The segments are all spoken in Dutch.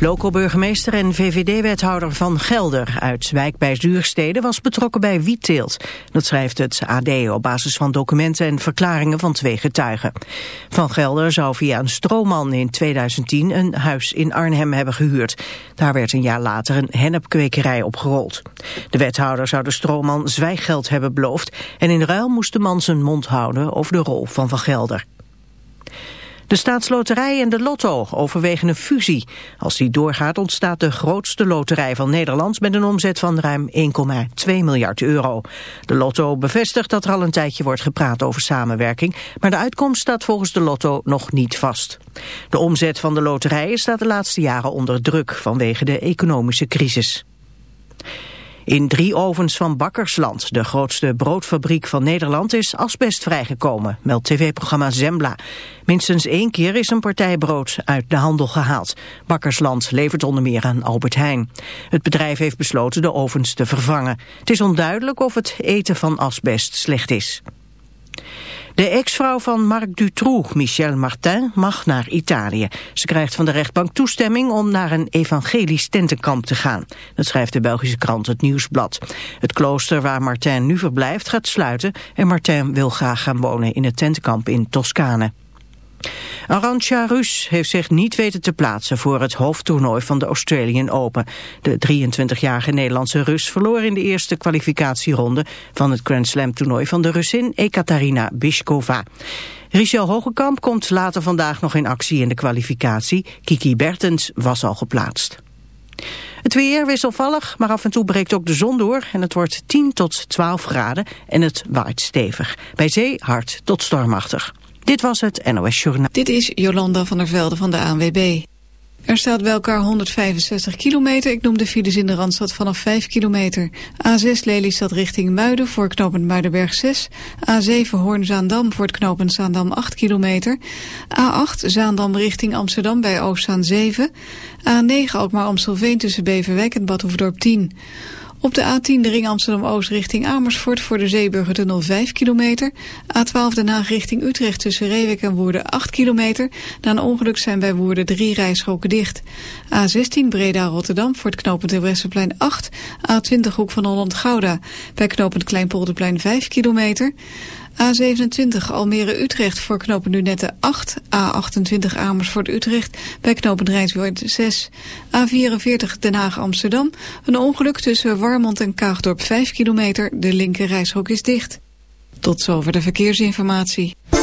Loco-burgemeester en VVD-wethouder Van Gelder uit Wijk bij Zuurstede was betrokken bij wietteelt. Dat schrijft het AD op basis van documenten en verklaringen van twee getuigen. Van Gelder zou via een stroomman in 2010 een huis in Arnhem hebben gehuurd. Daar werd een jaar later een hennepkwekerij opgerold. De wethouder zou de stroomman zwijggeld hebben beloofd en in ruil moest de man zijn mond houden over de rol van Van Gelder. De staatsloterij en de lotto overwegen een fusie. Als die doorgaat ontstaat de grootste loterij van Nederland... met een omzet van ruim 1,2 miljard euro. De lotto bevestigt dat er al een tijdje wordt gepraat over samenwerking... maar de uitkomst staat volgens de lotto nog niet vast. De omzet van de loterijen staat de laatste jaren onder druk... vanwege de economische crisis. In drie ovens van Bakkersland, de grootste broodfabriek van Nederland, is asbest vrijgekomen, meldt tv-programma Zembla. Minstens één keer is een partij brood uit de handel gehaald. Bakkersland levert onder meer aan Albert Heijn. Het bedrijf heeft besloten de ovens te vervangen. Het is onduidelijk of het eten van asbest slecht is. De ex-vrouw van Marc Dutroux, Michel Martin, mag naar Italië. Ze krijgt van de rechtbank toestemming om naar een evangelisch tentenkamp te gaan. Dat schrijft de Belgische krant Het Nieuwsblad. Het klooster waar Martin nu verblijft gaat sluiten... en Martin wil graag gaan wonen in het tentenkamp in Toscane. Arantxa Rus heeft zich niet weten te plaatsen voor het hoofdtoernooi van de Australian Open. De 23-jarige Nederlandse Rus verloor in de eerste kwalificatieronde van het Grand Slam toernooi van de Russin Ekaterina Biskova. Richel Hogekamp komt later vandaag nog in actie in de kwalificatie. Kiki Bertens was al geplaatst. Het weer wisselvallig, maar af en toe breekt ook de zon door en het wordt 10 tot 12 graden en het waait stevig. Bij zee hard tot stormachtig. Dit was het NOS Journaal. Dit is Jolanda van der Velde van de ANWB. Er staat bij elkaar 165 kilometer. Ik noem de files in de Randstad vanaf 5 kilometer. A6 Lelystad richting Muiden voor knooppunt Muidenberg 6. A7 Hoorn-Zaandam voor het knooppunt Zaandam 8 kilometer. A8 Zaandam richting Amsterdam bij Oostzaan 7. A9 Alkmaar-Amstelveen tussen Beverwijk en Badhoevedorp 10. Op de A10 de ring Amsterdam-Oost richting Amersfoort voor de Zeeburgertunnel 5 kilometer. A12 Den Haag richting Utrecht tussen Reewek en Woerden 8 kilometer. Na een ongeluk zijn bij Woerden drie rijstroken dicht. A16 Breda-Rotterdam voor het knooppunt Westerplein 8. A20 Hoek van Holland-Gouda bij knooppunt Kleinpolderplein 5 kilometer. A27 Almere-Utrecht voor knooppunt Lunette 8. A28 Amersfoort-Utrecht bij knooppunt Rijnswoord 6. A44 Den Haag-Amsterdam. Een ongeluk tussen Warmond en Kaagdorp 5 kilometer. De linker reishok is dicht. Tot zover de verkeersinformatie.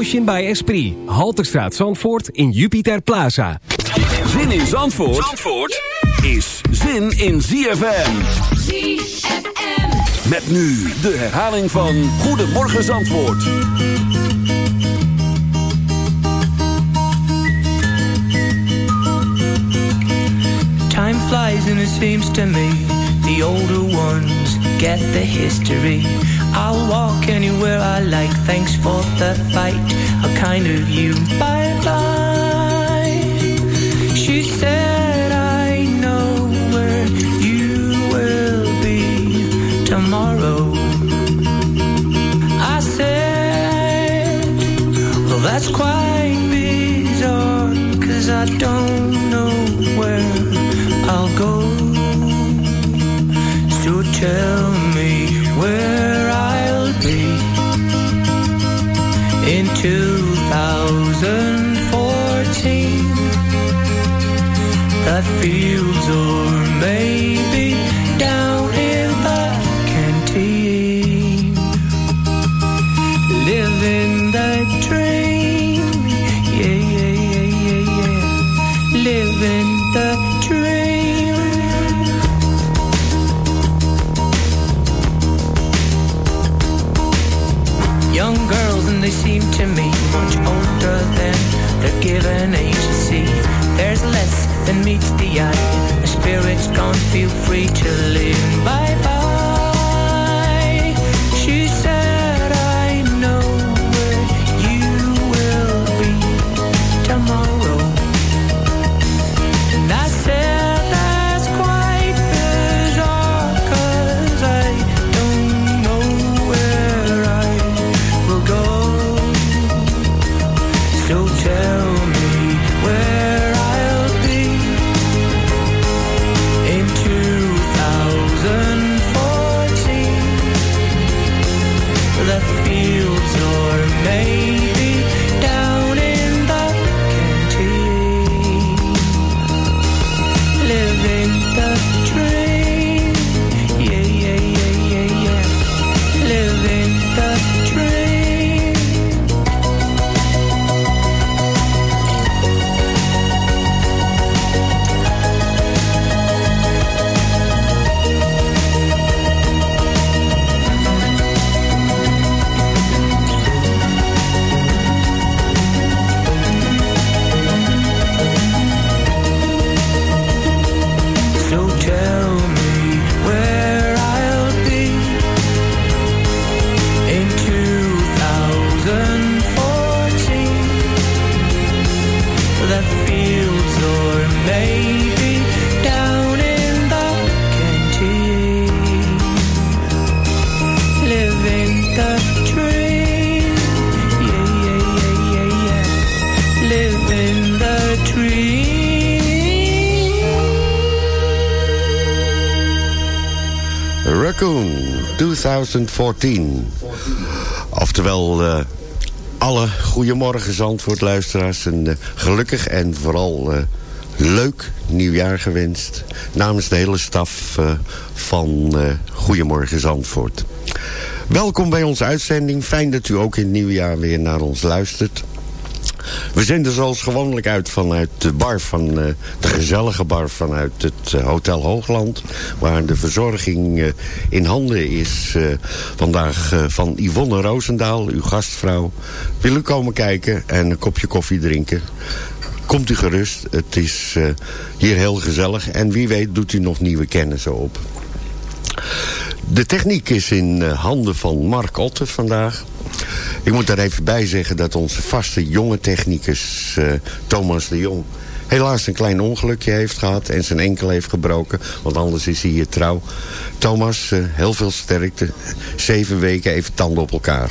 Emotion by Esprit. Halterstraat Zandvoort in Jupiter Plaza. Zin in Zandvoort, Zandvoort is zin in ZFM. ZFM. Met nu de herhaling van Goedemorgen Zandvoort. Time flies and it seems to me the older ones get the history. I'll walk anywhere I like. Thanks for the fight. I'll kind of you. Bye bye. She said, I know where you will be tomorrow. I said, Well, that's quite bizarre. Cause I don't know where I'll go. So tell me free 2014. Oftewel, eh, alle goedemorgen Zandvoort luisteraars. Een eh, gelukkig en vooral eh, leuk nieuwjaar gewenst. Namens de hele staf van Goedemorgen Zandvoort. Welkom bij onze uitzending. Fijn dat u ook in het nieuwjaar weer naar ons luistert. We zenden zoals gewoonlijk uit vanuit de bar van eh, de gezellige bar vanuit het eh, Hotel Hoogland. Waar de verzorging eh, in handen is vandaag van Yvonne Roosendaal, uw gastvrouw. Wil u komen kijken en een kopje koffie drinken? Komt u gerust, het is hier heel gezellig. En wie weet doet u nog nieuwe kennissen op. De techniek is in handen van Mark Otter vandaag. Ik moet daar even bij zeggen dat onze vaste jonge technicus eh, Thomas de Jong... helaas een klein ongelukje heeft gehad en zijn enkel heeft gebroken. Want anders is hij hier trouw. Thomas, eh, heel veel sterkte. Zeven weken even tanden op elkaar.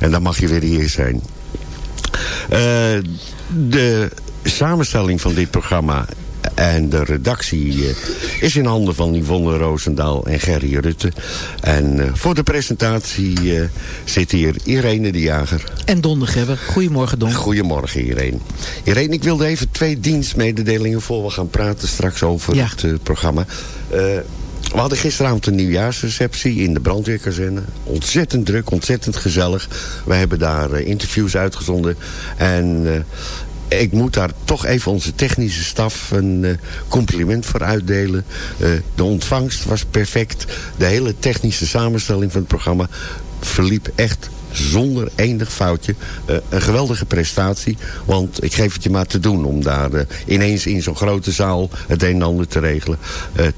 En dan mag je weer hier zijn. Eh, de samenstelling van dit programma en de redactie eh, is in handen van Yvonne Roosendaal en Gerry Rutte. En eh, voor de presentatie eh, zit hier Irene de Jager. En Don de Gebber. Goedemorgen Don. Goedemorgen Irene. Irene, ik wilde even twee dienstmededelingen voor we gaan praten straks over Ja. het programma. We hadden gisteravond een nieuwjaarsreceptie in de brandweerkazerne. Ontzettend druk, ontzettend gezellig. We hebben daar interviews uitgezonden. En ik moet daar toch even onze technische staf een eh, compliment voor uitdelen. Eh, de ontvangst was perfect. De hele technische samenstelling van het programma verliep echt zonder enig foutje. Eh, een geweldige prestatie. Want ik geef het je maar te doen om daar ineens in zo'n grote zaal het een en ander te regelen.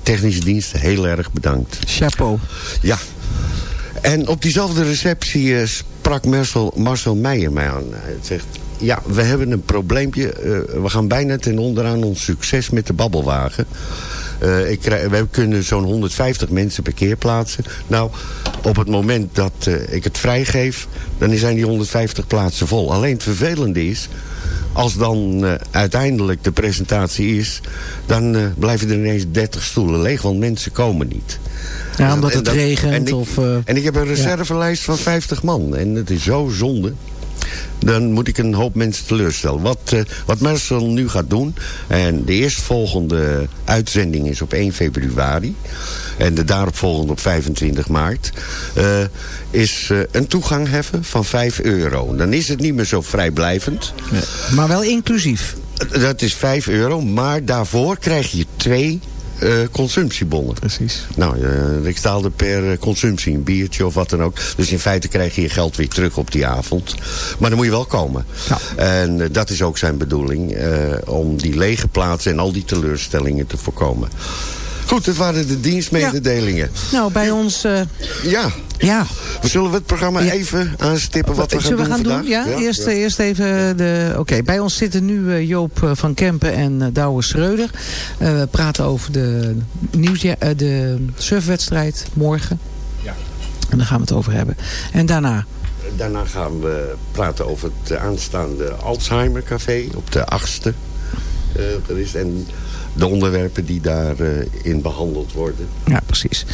Technische dienst, heel erg bedankt. Chapeau. Ja. En op diezelfde receptie sprak Marcel, Marcel Meijer mij aan. Hij zegt, ja, we hebben een probleempje. Eh, we gaan bijna ten onder aan ons succes met de babbelwagen. Eh, ik krijg, we kunnen zo'n 150 mensen per keer plaatsen. Nou, op het moment dat eh, ik het vrijgeef, dan zijn die 150 plaatsen vol. Alleen het vervelende is, als dan uiteindelijk de presentatie is... dan blijven er ineens 30 stoelen leeg, want mensen komen niet. Ja, omdat En het dat- regent en ik, of... en ik heb een reservelijst van 50 man. En het is zo zonde. Dan moet ik een hoop mensen teleurstellen. Wat, eh, wat Marcel nu gaat doen. En de eerstvolgende uitzending is op 1 februari. En de daaropvolgende op 25 maart. eh, is eh, een toegang heffen van 5 euro. Dan is het niet meer zo vrijblijvend. maar wel inclusief. Dat is 5 euro. Maar daarvoor krijg je twee eh, consumptiebonnen. Precies. Nou, eh, ik staalde per eh, consumptie, een biertje of wat dan ook. Dus in feite krijg je je geld weer terug op die avond. Maar dan moet je wel komen. En eh, dat is ook zijn bedoeling. om die lege plaatsen en al die teleurstellingen te voorkomen. Goed, dat waren de dienstmededelingen. Nou, bij ons... eh, Ja. Ja. We zullen we het programma even aanstippen wat we gaan Zullen we doen gaan vandaag? doen? Ja, Eerst, eh, eerst even de... Oké, bij ons zitten nu eh, Joop van Kempen en Douwe Schreuder. Eh, we praten over de, nieuwsja de surfwedstrijd morgen. Ja. En daar gaan we het over hebben. En daarna... Daarna gaan we praten over het aanstaande Alzheimer Café op de 8e. Eh, er is, en de onderwerpen die daarin in behandeld worden. Ja, precies.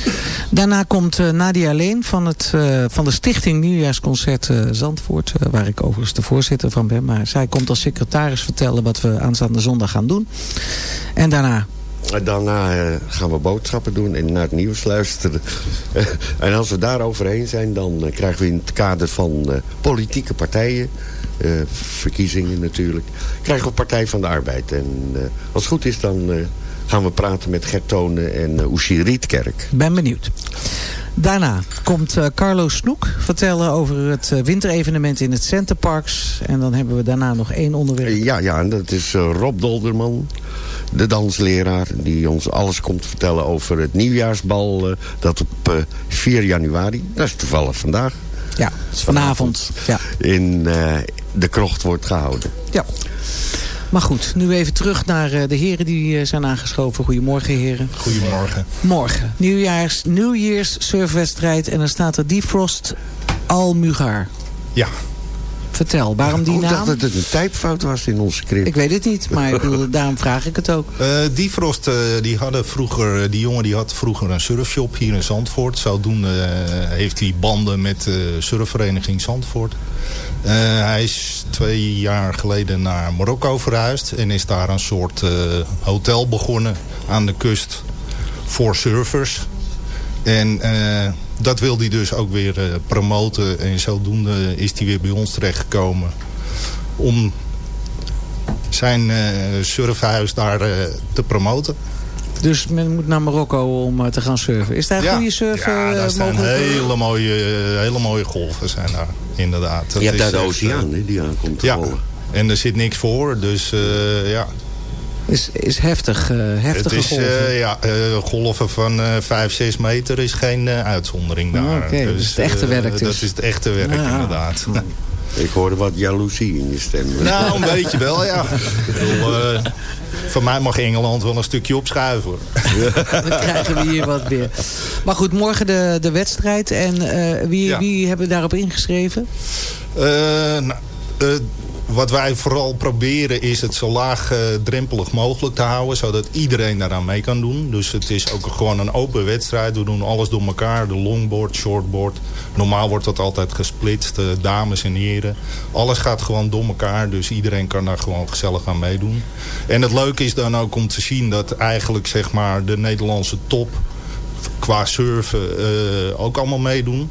Daarna komt eh, Nadia Leen van, het, eh, van de stichting Nieuwjaarsconcert eh, Zandvoort. eh, waar ik overigens de voorzitter van ben. Maar zij komt als secretaris vertellen wat we aanstaande zondag gaan doen. En daarna... Daarna eh, gaan we boodschappen doen en naar het nieuws luisteren. en als we daar overheen zijn, dan eh, krijgen we in het kader van eh, politieke partijen... eh, verkiezingen natuurlijk, krijgen we Partij van de Arbeid. En eh, als het goed is, dan eh, gaan we praten met Gert Tonen en uh, Oeshi Rietkerk. Ben benieuwd. Daarna komt uh, Carlo Snoek vertellen over het uh, winterevenement in het Centerparks. En dan hebben we daarna nog één onderwerp. Ja, ja en dat is Rob Dolderman, de dansleraar... die ons alles komt vertellen over het nieuwjaarsbal... Uh, dat op 4 januari, dat is toevallig vandaag... Ja, vanavond. Ja. In de krocht wordt gehouden. Ja. Maar goed, nu even terug naar uh, de heren die uh, zijn aangeschoven. Goedemorgen heren. Goedemorgen. Morgen, nieuwjaars, New Year's surfwedstrijd. En dan staat er Defrost Almugar. Ja. Vertel, waarom die Ik dacht naam? dat het een typfout was in onze script. Ik weet het niet, maar ik bedoel, daarom vraag ik het ook. Eh, die Frost, eh, die hadden vroeger, eh, die jongen die had vroeger een surfshop hier in Zandvoort. Zodoende eh, heeft hij banden met de surfvereniging Zandvoort. Eh, hij is twee jaar geleden naar Marokko verhuisd en is daar een soort eh, hotel begonnen aan de kust voor surfers. En eh, dat wil hij dus ook weer eh, promoten en zodoende is hij weer bij ons terechtgekomen om zijn eh, surfhuis daar eh, te promoten. Dus men moet naar Marokko om te gaan surfen. Is daar Ja. goede surf Ja, daar zijn hele mooie, hele mooie golven zijn daar, inderdaad. Dat Je hebt is daar de echt, oceaan die aankomt te Ja, rollen. en er zit niks voor, dus eh, ja. Is, is heftig, eh, heftige het is, golven. eh, ja, eh, golven van eh 5, 6 meter is geen eh, uitzondering daar. Oké, dat is het echte werk dus. Dat is het echte werk, Ja. inderdaad. Ik hoorde wat jaloezie in je stem. Nou, een beetje wel, ja. Ik bedoel, eh, van mij mag Engeland wel een stukje opschuiven. hoor. Dan krijgen we hier wat weer. Maar goed, morgen de, de wedstrijd. En eh, wie, Ja. wie hebben daarop ingeschreven? Eh, nou, eh, wat wij vooral proberen is het zo laagdrempelig mogelijk te houden. Zodat iedereen daaraan mee kan doen. Dus het is ook gewoon een open wedstrijd. We doen alles door elkaar. De longboard, shortboard. Normaal wordt dat altijd gesplitst. eh, dames en heren. Alles gaat gewoon door elkaar. Dus iedereen kan daar gewoon gezellig aan meedoen. En het leuke is dan ook om te zien dat eigenlijk zeg maar de Nederlandse top qua surfen eh, ook allemaal meedoen.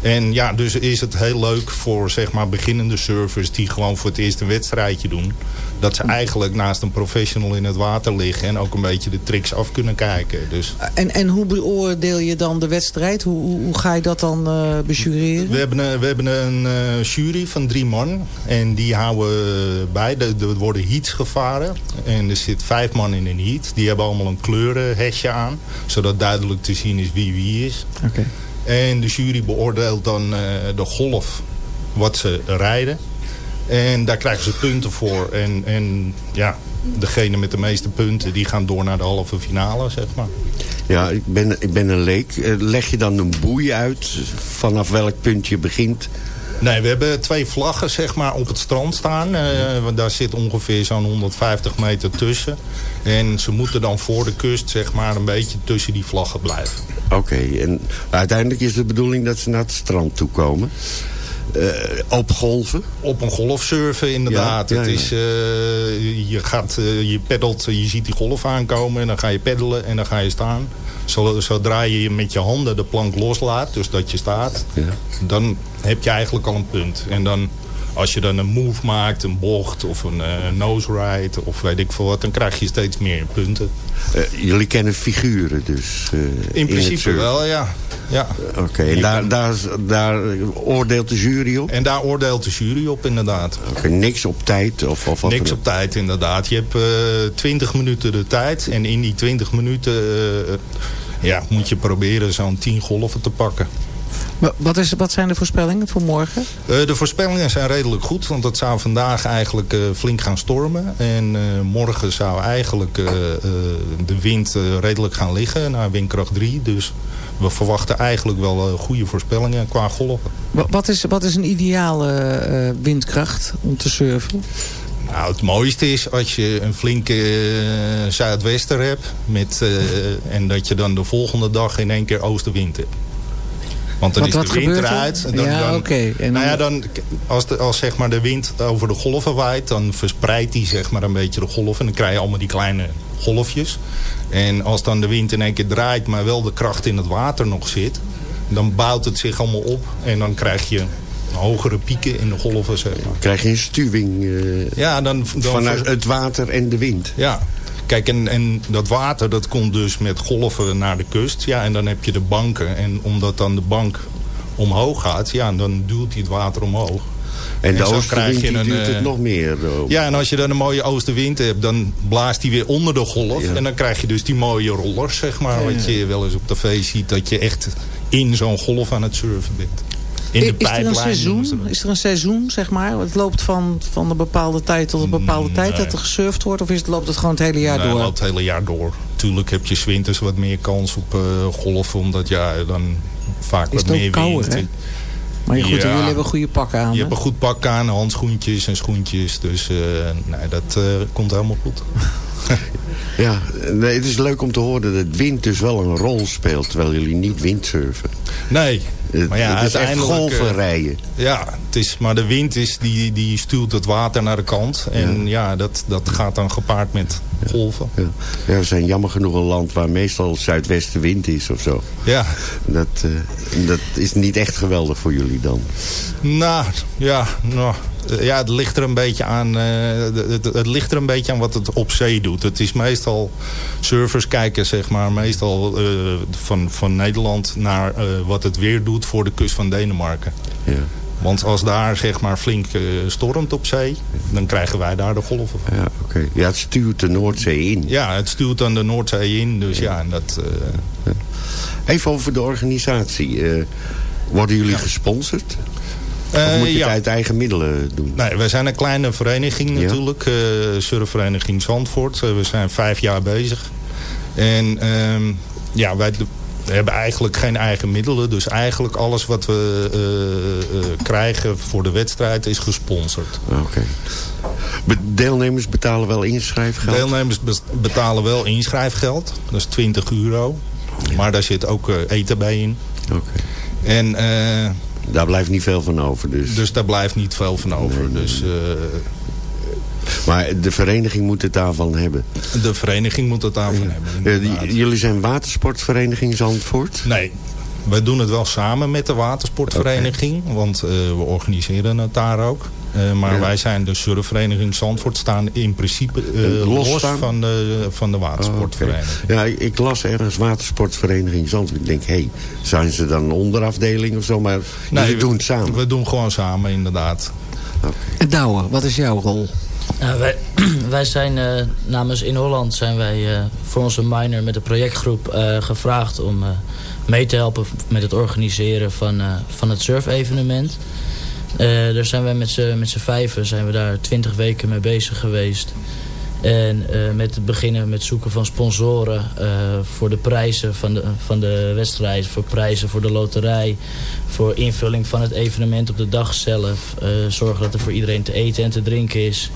En ja, dus is het heel leuk voor zeg maar beginnende surfers die gewoon voor het eerst een wedstrijdje doen. Dat ze eigenlijk naast een professional in het water liggen en ook een beetje de tricks af kunnen kijken. Dus En, en hoe beoordeel je dan de wedstrijd? Hoe, hoe, hoe ga je dat dan eh bijureren? we hebben een, we hebben een eh, jury van drie man. En die houden bij. Er, er worden heats gevaren. En er zit vijf man in een heat. Die hebben allemaal een kleurenhesje aan. Zodat duidelijk te zien is wie wie is. Oké. En de jury beoordeelt dan eh, de golf wat ze rijden. En daar krijgen ze punten voor. En, en ja, degene met de meeste punten die gaan door naar de halve finale, zeg maar. Ja, ik ben, ik ben een leek. Eh, Leg je dan een boei uit vanaf welk punt je begint? Nee, we hebben twee vlaggen zeg maar, op het strand staan. Eh, daar zit ongeveer zo'n 150 meter tussen. En ze moeten dan voor de kust zeg maar, een beetje tussen die vlaggen blijven. Oké, en uiteindelijk is de bedoeling dat ze naar het strand toe komen. Eh, op golven? Op een golf surfen inderdaad. Ja, ja, Het is, eh, je, gaat, eh, je peddelt, je ziet die golf aankomen en dan ga je peddelen en dan ga je staan. Zo- Zodra je met je handen de plank loslaat, dus dat je staat, dan heb je eigenlijk al een punt. En dan, als je dan een move maakt, een bocht of een eh, nose ride of weet ik veel wat, dan krijg je steeds meer punten. Eh, jullie kennen figuren dus? eh, In principe wel, ja. ja. Oké, en daar, daar, daar oordeelt de jury op? En daar oordeelt de jury op inderdaad. Oké, niks op tijd? Of, of wat Niks op tijd inderdaad. Je hebt eh 20 minuten de tijd. En in die 20 minuten ja, moet je proberen zo'n 10 golven te pakken. Wa- Wat, is, wat zijn de voorspellingen voor morgen? Eh, de voorspellingen zijn redelijk goed. Want het zou vandaag eigenlijk eh, flink gaan stormen. En eh, morgen zou eigenlijk de wind redelijk gaan liggen. Naar windkracht 3. Dus we verwachten eigenlijk wel goede voorspellingen qua golven. Wa- Wat is, wat is een ideale windkracht om te surfen? Nou, het mooiste is als je een flinke zuidwester hebt. Met, en dat je dan de volgende dag in één keer oostenwind hebt. Want dan Wat- is wat de wind er? eruit. En Dan, Ja, dan, oké. En Nou ja, dan- als, de, als zeg maar de wind over de golven waait... dan verspreidt die zeg maar een beetje de golven. En dan krijg je allemaal die kleine golfjes. En als dan de wind in één keer draait... maar wel de kracht in het water nog zit... dan bouwt het zich allemaal op. En dan krijg je hogere pieken in de golven, zeg maar. Krijg je een stuwing eh, Ja, dan, dan vanuit het water en de wind? Ja. Kijk, en, en dat water dat komt dus met golven naar de kust. Ja, en dan heb je de banken. En omdat dan de bank omhoog gaat, ja, dan duwt hij het water omhoog. En de zo oostenwind die duwt het eh, nog meer. Ja, en als je dan een mooie oostenwind hebt, dan blaast hij weer onder de golf. En dan krijg je dus die mooie rollers, zeg maar. Ja, Wat je wel eens op tv ziet, dat je echt in zo'n golf aan het surfen bent. In de is er een seizoen? Is er een seizoen, zeg maar? Het loopt van, van een bepaalde tijd tot een bepaalde tijd dat er gesurfd wordt? Of is het, loopt het gewoon het hele jaar Nee, door? het loopt het hele jaar door. Tuurlijk heb je 's winters wat meer kans op eh golven. Omdat ja, dan vaak Is wat het ook meer kouder, wind. hè? Maar goed, Ja. jullie hebben goede pakken aan. Je hebt een goed pak aan, handschoentjes en schoentjes. Dus eh, nee, dat eh, komt helemaal goed. Ja, nee, het is leuk om te horen dat wind dus wel een rol speelt... terwijl jullie niet windsurfen. Nee, maar ja, het is echt golven eh, rijden. Ja, het is, maar de wind is, die, die stuurt het water naar de kant. En ja, dat, dat gaat dan gepaard met golven. Ja. ja, we zijn jammer genoeg een land waar meestal zuidwestenwind is of zo. Ja. Dat, eh, dat is niet echt geweldig voor jullie dan. Nou, ja, nou, ja, het ligt er een beetje aan. eh, het, het, ligt er een beetje aan wat het op zee doet. Het is meestal surfers kijken, zeg maar, meestal eh, van, van Nederland naar eh, wat het weer doet voor de kust van Denemarken. Ja. Want als daar zeg maar flink eh, stormt op zee, dan krijgen wij daar de golven van. Ja, oké. ja, het stuurt de Noordzee in. Ja, het stuurt dan de Noordzee in, dus ja, en dat... eh, Even over de organisatie. Eh, worden jullie gesponsord? Eh, of moet je ja. het uit eigen middelen doen? Nee, wij zijn een kleine vereniging Ja. natuurlijk. eh surfvereniging Zandvoort. Eh, we zijn vijf jaar bezig. En ehm, ja, wij hebben eigenlijk geen eigen middelen. Dus eigenlijk alles wat we krijgen voor de wedstrijd is gesponsord. Oké. Deelnemers betalen wel inschrijfgeld? Deelnemers betalen wel inschrijfgeld. Dat is 20 euro. Maar daar zit ook eten bij in. Oké. En... Daar blijft niet veel van over dus. Dus daar blijft niet veel van over. Dus eh, Maar de vereniging moet het daarvan hebben. de vereniging moet het daarvan hebben. Eh, jullie zijn watersportvereniging Zandvoort? Nee, wij doen het wel samen met de watersportvereniging. Want eh, we organiseren het daar ook. Eh, maar Ja. wij zijn de surfvereniging Zandvoort staan in principe eh, los van, de, van de watersportvereniging. Ja, ik, ik las ergens watersportvereniging Zandvoort. Ik denk, hé, hey, zijn ze dan een onderafdeling of zo? Maar jullie we- doen het samen. We doen gewoon samen, inderdaad. En Douwe, wat is jouw rol? Nou, wij, wij zijn eh, namens In Holland zijn wij eh, voor onze minor met de projectgroep eh, gevraagd om eh, mee te helpen met het organiseren van, eh, van het surfevenement. Eh daar zijn wij met z'n vijven zijn we daar twintig weken mee bezig geweest. En eh, met het beginnen met zoeken van sponsoren voor de prijzen van de, van de wedstrijd. Voor prijzen voor de loterij. Voor invulling van het evenement op de dag zelf. zorgen dat er voor iedereen te eten en te drinken is.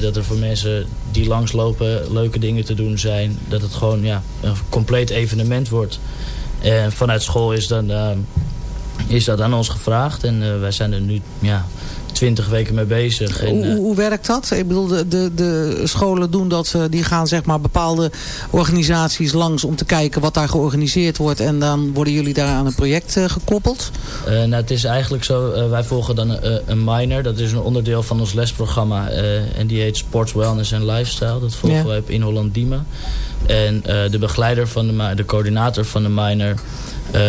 Dat er voor mensen die langslopen leuke dingen te doen zijn. Dat het gewoon ja, een compleet evenement wordt. En vanuit school is, dan, eh, is dat aan ons gevraagd. En eh, wij zijn er nu ja, twintig weken mee bezig. En, Hoe, eh, hoe werkt dat? Ik bedoel, de, de, de scholen doen dat, eh, die gaan zeg maar bepaalde organisaties langs om te kijken wat daar georganiseerd wordt. En dan worden jullie daar aan een project eh, gekoppeld? Nou, het is eigenlijk zo, wij volgen dan een, een minor. Dat is een onderdeel van ons lesprogramma. en die heet Sports, Wellness en Lifestyle. Dat volgen Ja. wij op in Holland Diemen. En de begeleider van de, de coördinator van de minor... eh,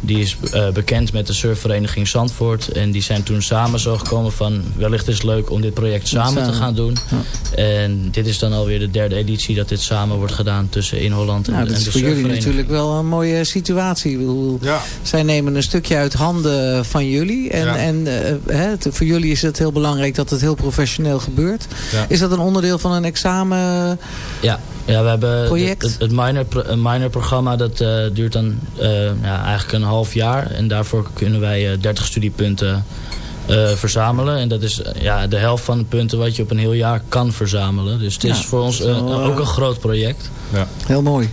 die is eh, bekend met de surfvereniging Zandvoort. En die zijn toen samen zo gekomen van... wellicht is het leuk om dit project samen, te gaan doen. En dit is dan alweer de derde editie dat dit samen wordt gedaan... tussen In Holland en, Nou, dat en is de voor jullie natuurlijk wel een mooie situatie. Ik bedoel, Ja. Zij nemen een stukje uit handen van jullie. En, Ja. en eh, voor jullie is het heel belangrijk dat het heel professioneel gebeurt. Ja. Is dat een onderdeel van een examen? Ja, ja we hebben Project? het, het minor, minor programma dat eh, duurt dan eh, ja, eigenlijk een half jaar. En daarvoor kunnen wij eh, 30 studiepunten eh, verzamelen. En dat is ja, de helft van de punten wat je op een heel jaar kan verzamelen. Dus het is voor ons wel, ook een groot project. Ja. Heel mooi.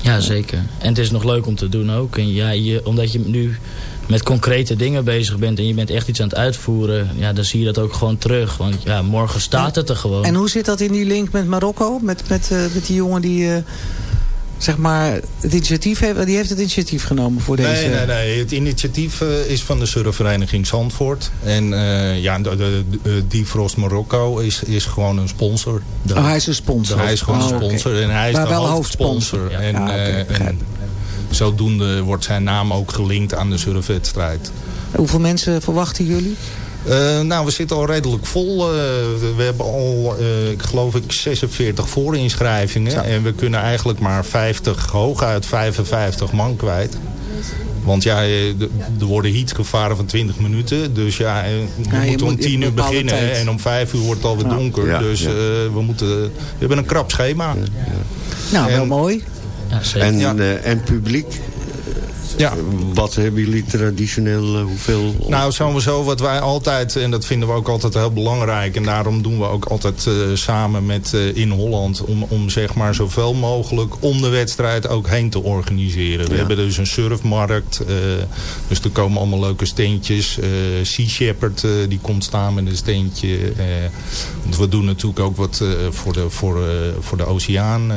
Ja, zeker. En het is nog leuk om te doen ook. En ja, je, omdat je nu met concrete dingen bezig bent en je bent echt iets aan het uitvoeren, ja, dan zie je dat ook gewoon terug. Want ja, morgen staat het er gewoon. En hoe zit dat in die link met Marokko? Met, met, eh, met die jongen die eh, zeg maar het initiatief heeft, die heeft het initiatief genomen voor deze... Nee, nee, nee. Het initiatief eh, is van de surfvereniging Zandvoort. En eh, ja, de, de, de- Defrost Marokko is, is gewoon een sponsor. Oh, hij is een sponsor. Hij is gewoon Oh, een oké. sponsor. En hij is Maar de wel hoofdsponsor. hoofdsponsor. En, Ja, oké, eh, begrijp en zodoende wordt zijn naam ook gelinkt aan de surfwedstrijd. Hoeveel mensen verwachten jullie? Eh, nou, we zitten al redelijk vol. Eh, we hebben al, eh, ik geloof ik, 46 voorinschrijvingen. En we kunnen eigenlijk maar 50, hooguit 55 man kwijt. Want ja, de- er worden heats gevaren van 20 minuten. Dus ja, we Ja, moeten om moet in 10 uur beginnen. tijd. En om 5 uur wordt het alweer Ja. donker. Ja, dus ja. eh, we, moeten, we hebben een krap schema. Nou, wel En- mooi. Ja. En, Ja. eh, en publiek? Ja. Wat hebben jullie traditioneel, eh, hoeveel? Nou, sowieso wat wij altijd, en dat vinden we ook altijd heel belangrijk... en daarom doen we ook altijd eh, samen met In Holland... Om, om zeg maar zoveel mogelijk om de wedstrijd ook heen te organiseren. We Ja. hebben dus een surfmarkt, eh, dus er komen allemaal leuke steentjes. Eh, sea Shepherd, eh, die komt staan met een steentje. eh, want we doen natuurlijk ook wat voor, de, voor, eh, voor de oceaan...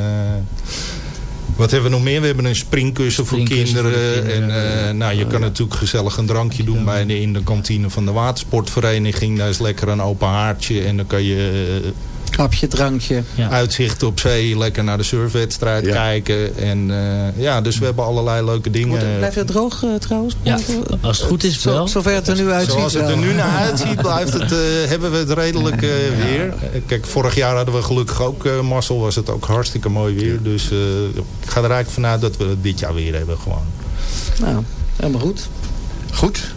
Wat hebben we nog meer? We hebben een springkussen voor Springkussen kinderen. En, eh, nou, je kan natuurlijk gezellig een drankje doen bij de, in de kantine van de watersportvereniging. Daar is lekker een open haartje. En dan kan je eh, Hapje, drankje. Ja. uitzicht op zee, lekker naar de surfwedstrijd Ja. kijken. En eh, ja, dus we hebben allerlei leuke dingen. Het- Blijft het droog eh, trouwens? Ja, als het goed is Zo, wel. zover het er nu uitziet Zoals het er nu naar uitziet, blijft het, eh, hebben we het redelijk eh, weer. Kijk, vorig jaar hadden we gelukkig ook uh, Marcel, was het ook hartstikke mooi weer. Dus eh, ik ga er eigenlijk vanuit dat we het dit jaar weer hebben gewoon. Nou, helemaal goed. Goed.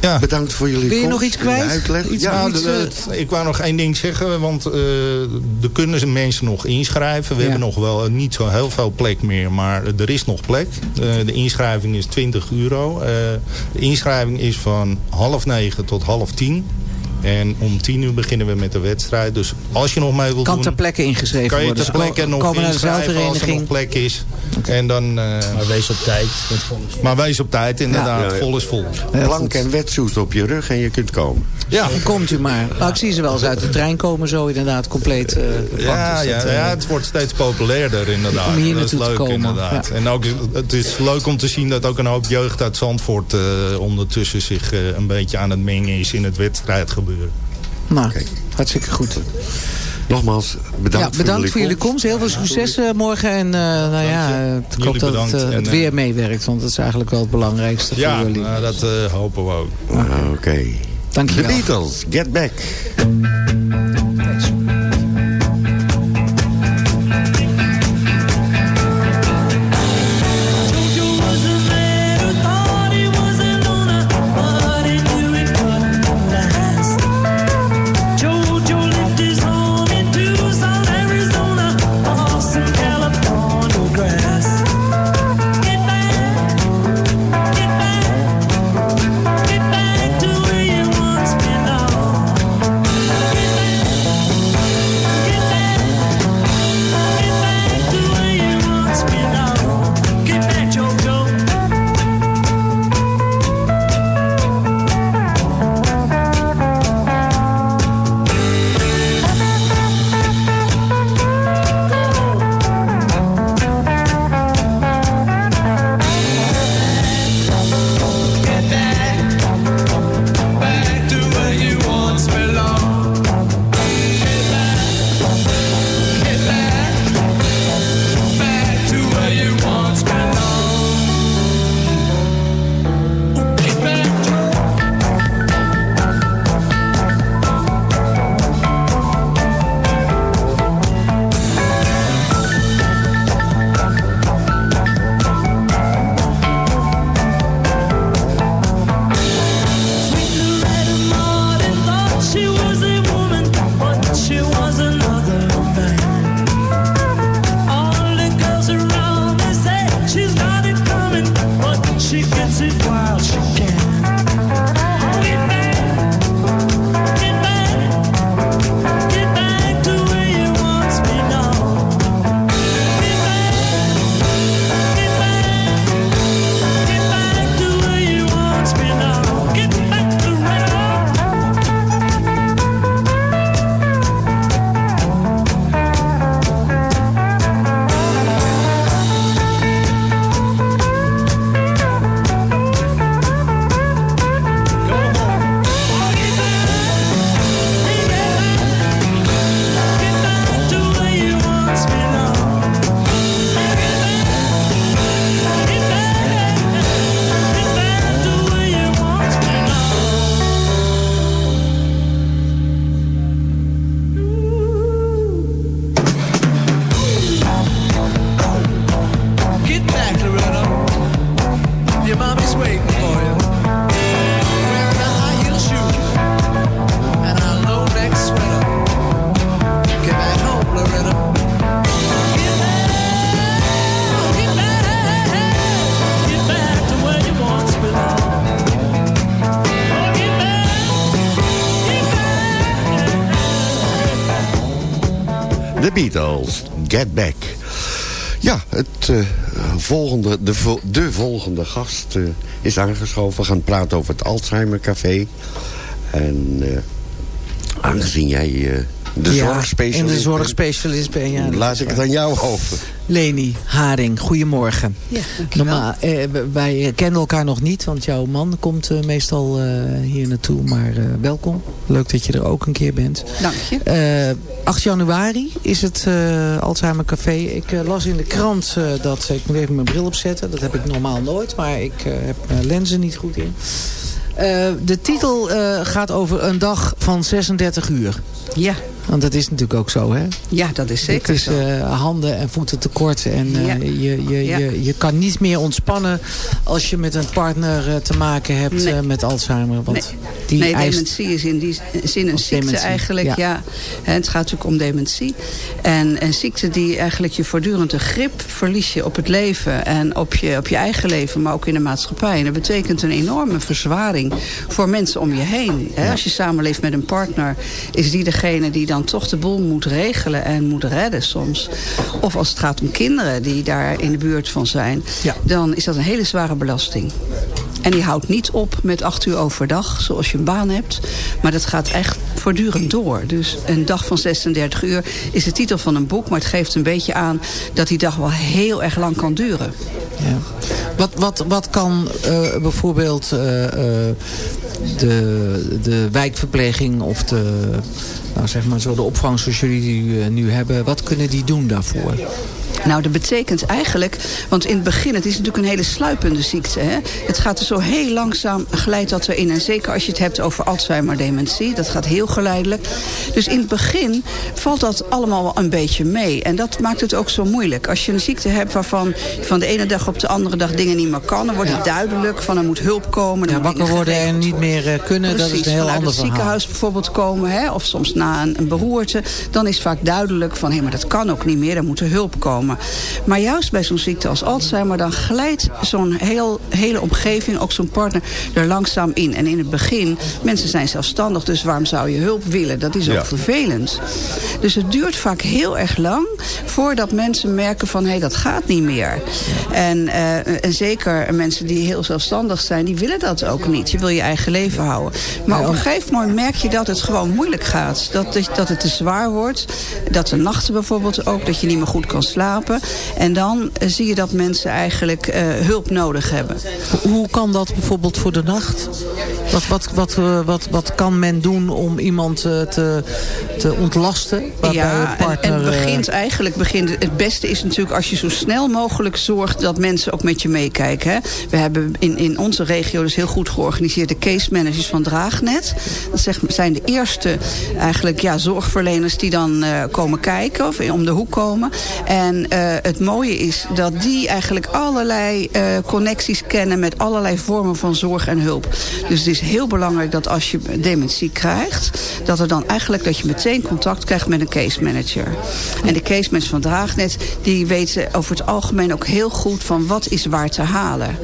Ja. Bedankt voor jullie Wil je komst nog iets kwijt? Uitleg. Iets- ja, iets, de- eh, ik wou nog één ding zeggen, want eh er kunnen ze mensen nog inschrijven. We Ja. hebben nog wel eh, niet zo heel veel plek meer, maar er is nog plek. Eh, de inschrijving is 20 euro. Eh, de inschrijving is van half negen tot half tien. En om tien uur beginnen we met de wedstrijd. Dus als je nog mee wilt kan doen... ter plekke ingeschreven kan je worden. ter plekke nog komen naar de inschrijven als er nog plek is. En dan, eh, Maar wees op tijd. maar wees op tijd, inderdaad. Ja, ja. Vol is vol. Plank goed. en wetsuit op je rug en je kunt komen. Ja, Dan komt u maar. Nou, ik zie ze wel eens uit de trein komen zo inderdaad compleet eh. Ja, Dus ja, dat, eh, ja, het wordt steeds populairder inderdaad. Om hier dat is naartoe te leuk komen, inderdaad. ja. En ook, het is leuk om te zien dat ook een hoop jeugd uit Zandvoort eh, ondertussen zich eh, een beetje aan het mengen is in het wedstrijdgebeuren. Nou, hartstikke goed. Nogmaals, bedankt, ja, bedankt voor jullie komst. Heel veel succes eh, morgen. En eh, nou ja, eh, ik hoop dat het, weer meewerkt. Want dat is eigenlijk wel het belangrijkste Ja, voor jullie. nou, dat eh, hopen we ook. Ah, Oké. Dank je The wel. Beatles, Get Back. Get Back. Ja, het eh, volgende, de, vo- de volgende gast eh, is aangeschoven. We gaan praten over het Alzheimer Café. En eh, aangezien jij eh, de Ja, zorgspecialist En de bent, zorgspecialist ben ja, laat ik het aan jou over. Leni Haring, goedemorgen. Ja. Normaal, eh, wij kennen elkaar nog niet, want jouw man komt meestal eh, hier naartoe. Maar eh, welkom. Leuk dat je er ook een keer bent. Dank je. Eh, 8 januari is het eh, Alzheimer Café. Ik eh, las in de krant eh, dat... Ik moet even mijn bril opzetten. Dat heb ik normaal nooit. Maar ik eh, heb mijn lenzen niet goed in. Eh, de titel eh, gaat over een dag van 36 uur. Ja. Want dat is natuurlijk ook zo, hè? Ja, dat is zeker Het is eh, handen en voeten tekort. En eh, Ja. je, je, Ja. je, je kan niet meer ontspannen als je met een partner eh, te maken hebt Nee. met Alzheimer. Want Nee. die nee, eist... dementie is in die zin een ziekte dementie, eigenlijk. ja. Het gaat natuurlijk om dementie. En een ziekte die eigenlijk je voortdurend de grip verlies je op het leven. En op je, op je eigen leven, maar ook in de maatschappij. En dat betekent een enorme verzwaring voor mensen om je heen. Hè, Als je samenleeft met een partner, is die degene die dan toch de boel moet regelen en moet redden soms. Of als het gaat om kinderen die daar in de buurt van zijn. Dan is dat een hele zware belasting. En die houdt niet op met acht uur overdag, zoals je een baan hebt. Maar dat gaat echt voortdurend door. Dus een dag van 36 uur is de titel van een boek. Maar het geeft een beetje aan dat die dag wel heel erg lang kan duren. Ja. Wat, wat, wat kan eh, bijvoorbeeld eh, eh, de, de wijkverpleging of de, nou zeg maar zo, de opvang zoals jullie die nu hebben, wat kunnen die doen daarvoor? Nou, dat betekent eigenlijk, want in het begin, het is natuurlijk een hele sluipende ziekte. Hè? Het gaat er zo heel langzaam, glijdt dat erin. En zeker als je het hebt over Alzheimer dementie, dat gaat heel geleidelijk. Dus in het begin valt dat allemaal wel een beetje mee. En dat maakt het ook zo moeilijk. Als je een ziekte hebt waarvan van de ene dag op de andere dag dingen niet meer kan, dan wordt het duidelijk van er moet hulp komen. er Ja, wakker worden en niet meer eh, kunnen, dat is Precies, een heel ander het verhaal. ziekenhuis bijvoorbeeld komen, hè, of soms na een, een beroerte, dan is vaak duidelijk van hé, maar dat kan ook niet meer, dan moet er hulp komen. Maar juist bij zo'n ziekte als Alzheimer, dan glijdt zo'n heel, hele omgeving, ook zo'n partner, er langzaam in. En in het begin, mensen zijn zelfstandig, dus waarom zou je hulp willen? Dat is ook Ja. vervelend. Dus het duurt vaak heel erg lang voordat mensen merken van hé, dat gaat niet meer. En, eh, en zeker mensen die heel zelfstandig zijn, die willen dat ook niet. Je wil je eigen leven houden. Maar op een gegeven moment merk je dat het gewoon moeilijk gaat. Dat, dat het te zwaar wordt. Dat de nachten bijvoorbeeld ook, dat je niet meer goed kan slapen. En dan eh, zie je dat mensen eigenlijk eh, hulp nodig hebben. Hoe kan dat bijvoorbeeld voor de nacht? Wat, wat, wat, eh, wat, wat kan men doen om iemand te, te ontlasten? Ja, en, en het begint eigenlijk, begint, het beste is natuurlijk als je zo snel mogelijk zorgt dat mensen ook met je meekijken. Hè. We hebben in, in onze regio dus heel goed georganiseerde case managers van Draagnet. Dat zijn de eerste eigenlijk ja, zorgverleners die dan komen kijken of om de hoek komen. En het mooie is dat die eigenlijk allerlei eh, connecties kennen met allerlei vormen van zorg en hulp. Dus het is heel belangrijk dat als je dementie krijgt, dat er dan eigenlijk dat je meteen contact krijgt met een case manager. En de case managers van Draagnet, die weten over het algemeen ook heel goed van wat is waar te halen.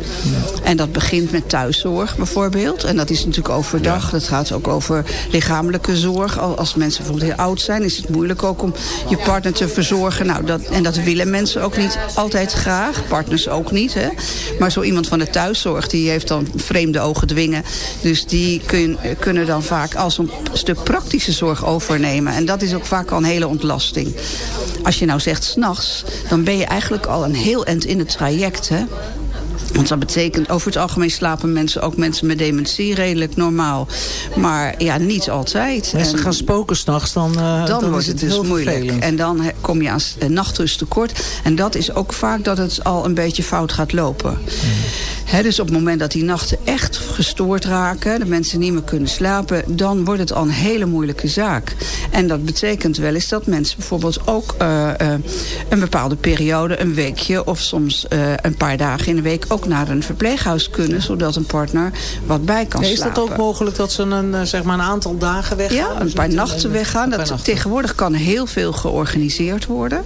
En dat begint met thuiszorg bijvoorbeeld. En dat is natuurlijk overdag. Dat gaat ook over lichamelijke zorg. Al- Als mensen bijvoorbeeld heel oud zijn, is het moeilijk ook om je partner te verzorgen. Nou, dat, en dat willen mensen ook niet altijd graag. Partners ook niet. Hè? Maar zo iemand van de thuiszorg, die heeft dan vreemde ogen dwingen. Dus die kun, kunnen dan vaak als een stuk praktische zorg overnemen. En dat is ook vaak al een hele ontlasting. Als je nou zegt s'nachts, dan ben je eigenlijk al een heel eind in het traject. Hè? Want dat betekent, over het algemeen slapen mensen, ook mensen met dementie, redelijk normaal. Maar ja, niet altijd. Mensen En gaan spoken s'nachts, dan, eh, dan, dan wordt is het het dus heel moeilijk. vervelend. En dan he- kom je aan eh, nachtrust tekort. En dat is ook vaak dat het al een beetje fout gaat lopen. Hè, dus op het moment dat die nachten echt gestoord raken... de mensen niet meer kunnen slapen... dan wordt het al een hele moeilijke zaak. En dat betekent wel eens dat mensen bijvoorbeeld ook... eh, een bepaalde periode, een weekje... of soms een paar dagen in de week... ook naar een verpleeghuis kunnen... zodat een partner wat bij kan Ja, is slapen. dat ook mogelijk dat ze een, eh, zeg maar een aantal dagen weggaan? Ja, een Dus paar nachten weggaan. Dat, nachten. tegenwoordig kan heel veel georganiseerd worden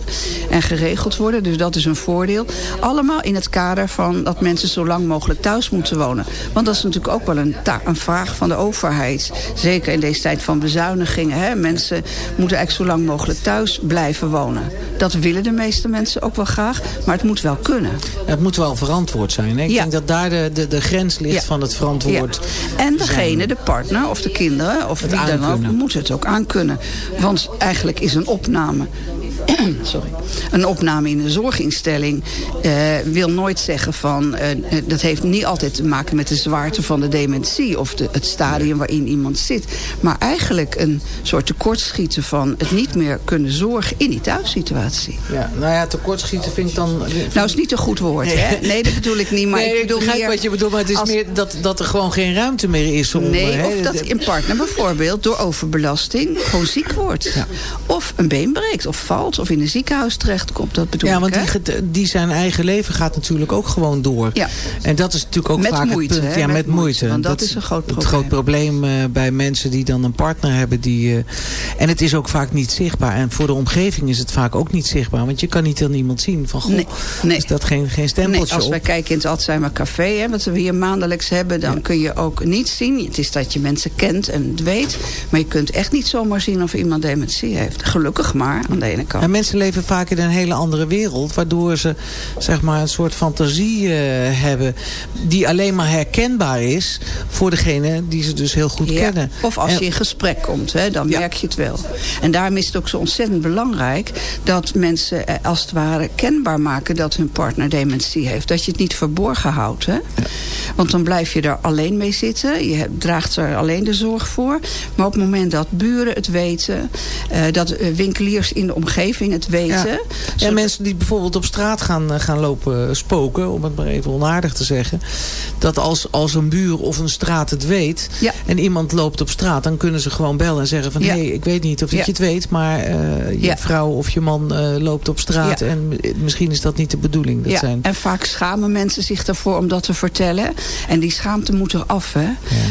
en geregeld worden. Dus dat is een voordeel. Allemaal in het kader van dat mensen zo lang mogelijk thuis moeten wonen. Want dat is natuurlijk ook wel een, een vraag van de overheid. Zeker in deze tijd van bezuinigingen. Hè? Mensen moeten eigenlijk zo lang mogelijk thuis blijven wonen. Dat willen de meeste mensen ook wel graag, maar het moet wel kunnen. Het moet wel verantwoord zijn. Hè? Ik Ja. denk dat daar de, de, de grens ligt Ja. van het verantwoord. Ja. En degene, de partner of de kinderen, of Het wie dan ook, moet het ook aankunnen. Want eigenlijk is een opname... Sorry. Een opname in een zorginstelling eh, wil nooit zeggen van... eh, eh, dat heeft niet altijd te maken met de zwaarte van de dementie... of de, het stadium waarin iemand zit. Maar eigenlijk een soort tekortschieten van het niet meer kunnen zorgen in die thuissituatie. Ja, nou ja, tekortschieten vind ik dan... Nou, is niet een goed woord, hè? Nee, dat bedoel ik niet. Maar nee, ik bedoel begrijp meer wat je bedoelt, maar het is als- meer dat, dat er gewoon geen ruimte meer is om... Nee, hè, of dat een partner bijvoorbeeld door overbelasting gewoon ziek wordt. Of een been breekt, of valt, of in een ziekenhuis terechtkomt. Dat bedoel ja, ik, want die, die zijn eigen leven gaat natuurlijk ook gewoon door. Ja. En dat is natuurlijk ook Met vaak moeite, het punt. hè, Ja, met met, moeite, want dat is een groot Het probleem. groot probleem eh, bij mensen die dan een partner hebben. Die, eh, en het is ook vaak niet zichtbaar. En voor de omgeving is het vaak ook niet zichtbaar. Want je kan niet aan iemand zien van, goh, Nee, nee. is dat geen, geen Nee, stempeltje als op? wij kijken in het Alzheimer Café, hè, wat we hier maandelijks hebben, dan kun je ook niet zien. Het is dat je mensen kent en het weet. Maar je kunt echt niet zomaar zien of iemand dementie heeft. Gelukkig maar, aan de ene kant. En mensen leven vaak in een hele andere wereld. Waardoor ze zeg maar, een soort fantasie eh, hebben. Die alleen maar herkenbaar is voor degene die ze dus heel goed Ja, kennen. Of als En- je in gesprek komt, hè, dan merk je het wel. En daarom is het ook zo ontzettend belangrijk... dat mensen eh, als het ware kenbaar maken dat hun partner dementie heeft. Dat je het niet verborgen houdt. Hè? Want dan blijf je er alleen mee zitten. Je draagt er alleen de zorg voor. Maar op het moment dat buren het weten... eh, dat winkeliers in de omgeving het weten... Ja. En mensen die bijvoorbeeld op straat gaan, eh, gaan lopen spoken, om het maar even onaardig te zeggen. Dat als, als een buur of een straat het weet en iemand loopt op straat, dan kunnen ze gewoon bellen en zeggen van hé, Ja. hey, ik weet niet of dat je het weet, maar eh, je vrouw of je man eh, loopt op straat en misschien is dat niet de bedoeling. Dat ja, zijn, en vaak schamen mensen zich daarvoor om dat te vertellen. En die schaamte moet eraf, hè.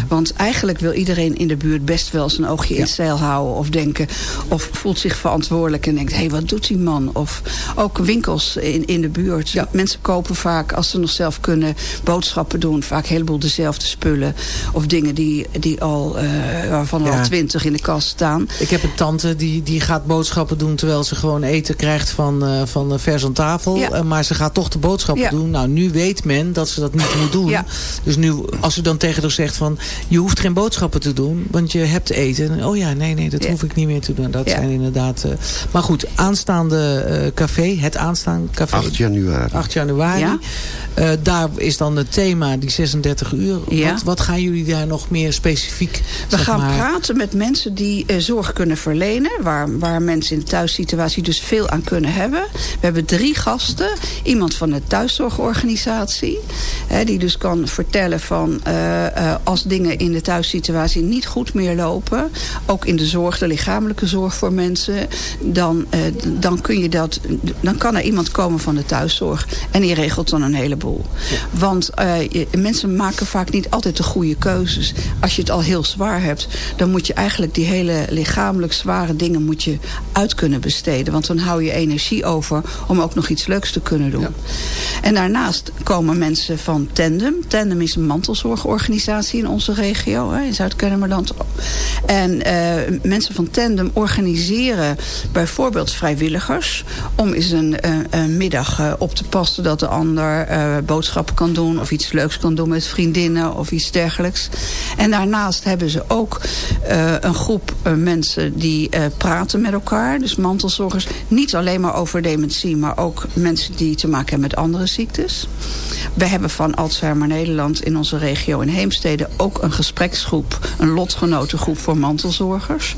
Want eigenlijk wil iedereen in de buurt best wel zijn oogje in het zeil houden. Of denken, of voelt zich verantwoordelijk en denkt... hé, hey, wat doet die man? Of ook winkels in, in de buurt. Mensen kopen vaak, als ze nog zelf kunnen, boodschappen doen. Vaak een heleboel dezelfde spullen. Of dingen die, die al, eh, waarvan er Ja. al twintig in de kast staan. Ik heb een tante die, die gaat boodschappen doen terwijl ze gewoon eten krijgt van, eh, van vers aan tafel. Ja. Eh, maar ze gaat toch de boodschappen Ja. doen. Nou, nu weet men dat ze dat niet moet doen. Ja. Dus nu, als u dan tegen haar zegt van, je hoeft geen boodschappen te doen, want je hebt eten. Oh ja, nee, nee, dat Ja. hoef ik niet meer te doen. Dat Ja. zijn inderdaad... maar goed, aanstaande eh, café, het aanstaande café. 8 januari. 8 januari. Ja. Eh, daar is dan het thema, die 36 uur. Ja. Wat, wat gaan jullie daar nog meer specifiek We gaan maar, praten met mensen die eh, zorg kunnen verlenen. Waar, waar mensen in de thuissituatie dus veel aan kunnen hebben. We hebben drie gasten. Iemand van de thuiszorgorganisatie. Hè, die dus kan vertellen van eh, eh, als dingen in de thuissituatie niet goed meer lopen. Ook in de zorg, de lichamelijke zorg voor mensen. Dan, dan, kun je dat, dan kan er iemand komen van de thuiszorg. En die regelt dan een heleboel. Want eh, je- mensen maken vaak niet altijd de goede keuzes. Als je het al heel zwaar hebt, dan moet je eigenlijk die hele lichamelijk zware dingen moet je uit kunnen besteden. Want dan hou je energie over om ook nog iets leuks te kunnen doen. En daarnaast komen mensen van Tandem. Tandem is een mantelzorgorganisatie in onze regio, hè, in Zuid-Kennemerland. En eh, mensen van Tandem organiseren bijvoorbeeld vrijwilligers... om eens een, eh, een middag eh, op te passen dat de ander eh, boodschappen kan doen... of iets leuks kan doen met vriendinnen of iets dergelijks. En daarnaast hebben ze ook een groep mensen die praten met elkaar. Dus mantelzorgers. Niet alleen maar over dementie, maar ook mensen die te maken hebben met andere ziektes. We hebben van Alzheimer Nederland in onze regio in Heemstede ook een gespreksgroep, een lotgenotengroep voor mantelzorgers.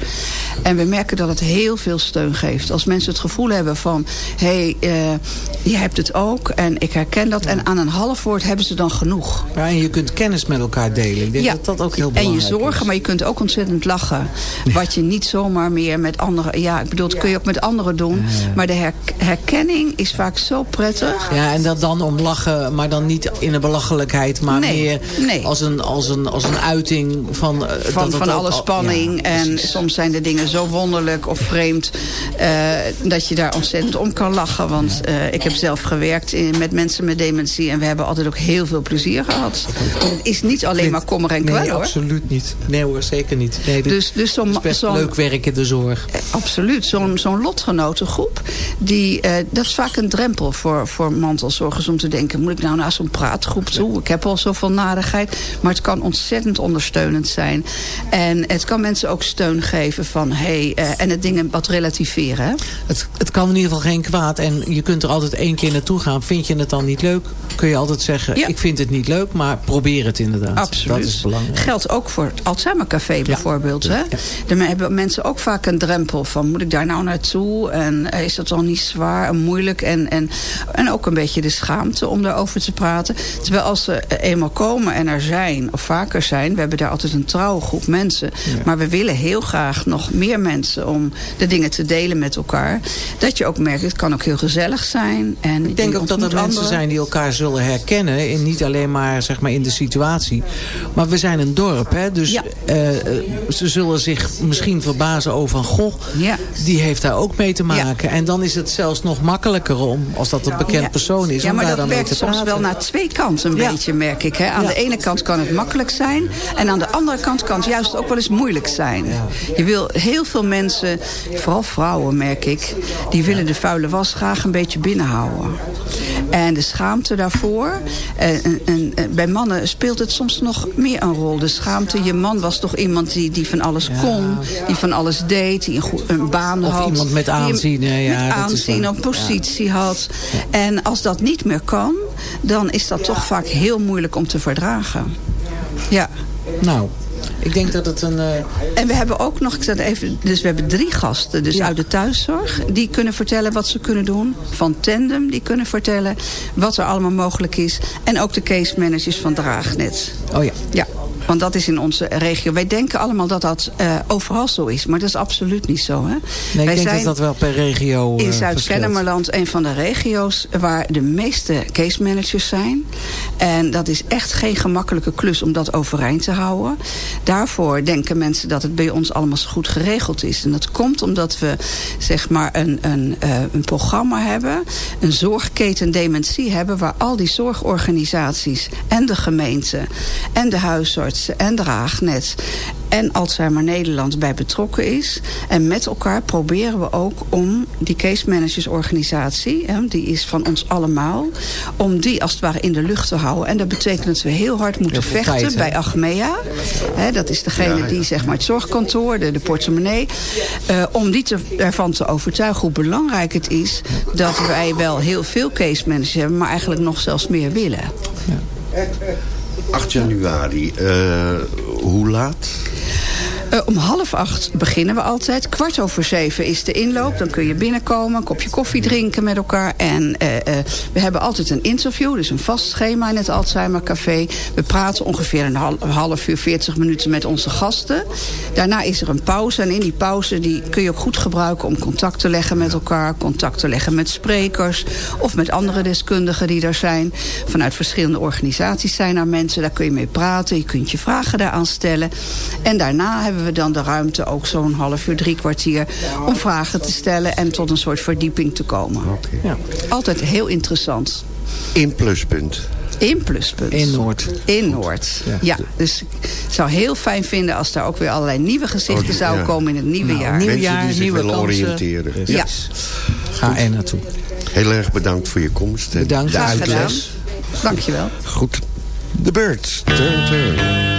En we merken dat het heel veel steun geeft. Als mensen het gevoel hebben van, hé, hey, eh, je hebt het ook en ik herken dat. En aan een half woord hebben ze dan genoeg. Ja, en je kunt kennis met elkaar delen. Ik denk dat dat ook heel en belangrijk je zorgen, is. maar je kunt ook ontzettend lachen. Wat je niet zomaar meer met anderen... Ja, ik bedoel, dat kun je ook met anderen doen. Maar de her- herkenning is vaak zo prettig. Ja, en dat dan om lachen, maar dan niet in een belachelijkheid, maar Nee, meer nee. Als, een, als, een, als een uiting van... eh, Van, van alle al- spanning. ja, en soms zijn de dingen zo wonderlijk of vreemd. eh, dat je daar ontzettend om kan lachen. Want eh, ik heb zelf gewerkt in, met mensen met dementie... en we hebben altijd ook heel veel plezier gehad. Want het is niet alleen maar kommer en kwel, Nee, hoor. absoluut niet. Nee hoor, zeker niet. Nee, dit Dus, dus zo'n zo'n- leuk werk in de zorg. Eh, Absoluut. Zo'n zo'n lotgenotengroep, die, eh, dat is vaak een drempel voor, voor mantelzorgers om te denken... moet ik nou naar zo'n praatgroep toe? Ik heb al zoveel narigheid. Maar het kan ontzettend ondersteunend zijn. En het kan mensen ook steun geven van... Hey, eh, en het dingen wat relativeren. Het, het kan in ieder geval geen kwaad. En je kunt er altijd één keer naartoe gaan. Vind je het dan niet leuk? Kun je altijd zeggen, ik vind het niet leuk. Maar probeer het inderdaad. Absoluut. Dat is belangrijk. Geldt ook voor het Alzheimer-café bijvoorbeeld. Hè? Daar hebben mensen ook vaak een drempel van... moet ik daar nou naartoe? En eh, is dat dan niet zwaar en moeilijk? En, en, en ook een beetje de schaamte om daarover te praten. Terwijl als ze eenmaal komen en er zijn, of vaker zijn... we hebben daar altijd een trouwe groep mensen. Maar we willen heel graag nog meer mensen... om de dingen te delen met elkaar. Dat je ook merkt, het kan ook heel gezellig zijn. En Ik denk ook dat er mensen zijn die elkaar zullen herkennen. En niet alleen maar, zeg maar in de situatie. Maar we zijn een dorp. Hè? Dus eh, ze zullen zich misschien verbazen over... Goh, die heeft daar ook mee te maken. En dan is het zelfs nog makkelijker om... als dat een bekend persoon is, Ja, om maar daar dat dan mee werkt soms wel naar twee kanten een beetje, merk ik. Hè? Aan de ene kant kan het makkelijk zijn. En aan de andere kant kan het juist ook wel eens moeilijk zijn. Je wil heel veel mensen, vooral vrouwen merk ik... die willen de vuile was graag een beetje binnenhouden. En de schaamte daarvoor. En, en, en, en bij mannen speelt het soms nog meer een rol. De schaamte, je man was toch iemand die, die van alles kon. Die van alles deed. Die een, een baan Of had. iemand met aanzien, ja, met aanzien of positie had. En als dat niet meer kan, dan is dat toch vaak heel moeilijk om te verdragen. Ja. Nou, ik denk dat het een... eh, En we hebben ook nog, ik zet even, dus we hebben drie gasten dus uit de thuiszorg. Die kunnen vertellen wat ze kunnen doen. Van Tandem, die kunnen vertellen wat er allemaal mogelijk is. En ook de case managers van Draagnet. Oh ja. Ja, want dat is in onze regio. Wij denken allemaal dat dat eh, overal zo is. Maar dat is absoluut niet zo. Hè? nee, Wij ik denk dat dat wel per regio eh, in verschilt. Zuid-Kennemerland een van de regio's waar de meeste case managers zijn. En dat is echt geen gemakkelijke klus om dat overeind te houden. Daarvoor denken mensen dat het bij ons allemaal zo goed geregeld is. En dat komt omdat we zeg maar een, een, eh, een programma hebben, een zorgketen dementie hebben, waar al die zorgorganisaties en de gemeente en de en Draagnet en Alzheimer Nederland bij betrokken is. En met elkaar proberen we ook om die case managers organisatie, hè, die is van ons allemaal, om die als het ware in de lucht te houden. En dat betekent dat we heel hard moeten Heel vechten tijd, bij Achmea. Hè, dat is degene Ja, ja. die zeg maar het zorgkantoor, de, de portemonnee, eh, om die te, ervan te overtuigen hoe belangrijk het is dat wij wel heel veel case managers hebben, maar eigenlijk nog zelfs meer willen. 8 januari, eh, hoe laat? Eh, om half acht beginnen we altijd. Kwart over zeven is de inloop. Dan kun je binnenkomen, een kopje koffie drinken met elkaar. En eh, eh, we hebben altijd een interview, dus een vast schema in het Alzheimer Café. We praten ongeveer een hal- half uur, 40 minuten met onze gasten. Daarna is er een pauze. En in die pauze die kun je ook goed gebruiken om contact te leggen met elkaar. Contact te leggen met sprekers of met andere deskundigen die er zijn. Vanuit verschillende organisaties zijn er mensen. Daar kun je mee praten. Je kunt je vragen daaraan stellen. En daarna hebben we dan de ruimte, ook zo'n half uur, drie kwartier... om vragen te stellen en tot een soort verdieping te komen. Ja. Altijd heel interessant. In pluspunt. In pluspunt. In Noord. In Noord, ja. Dus ik zou heel fijn vinden als daar ook weer allerlei nieuwe gezichten Oh, zouden ja. komen in het nieuwe Nou, jaar. nieuw Mensen jaar, die zich nieuwe willen kansen. oriënteren. Ja. Ga er naartoe. Heel erg bedankt voor je komst. En Bedankt. de Graag gedaan. uitleg. Dankjewel. Goed. The Birds. Turn, turn.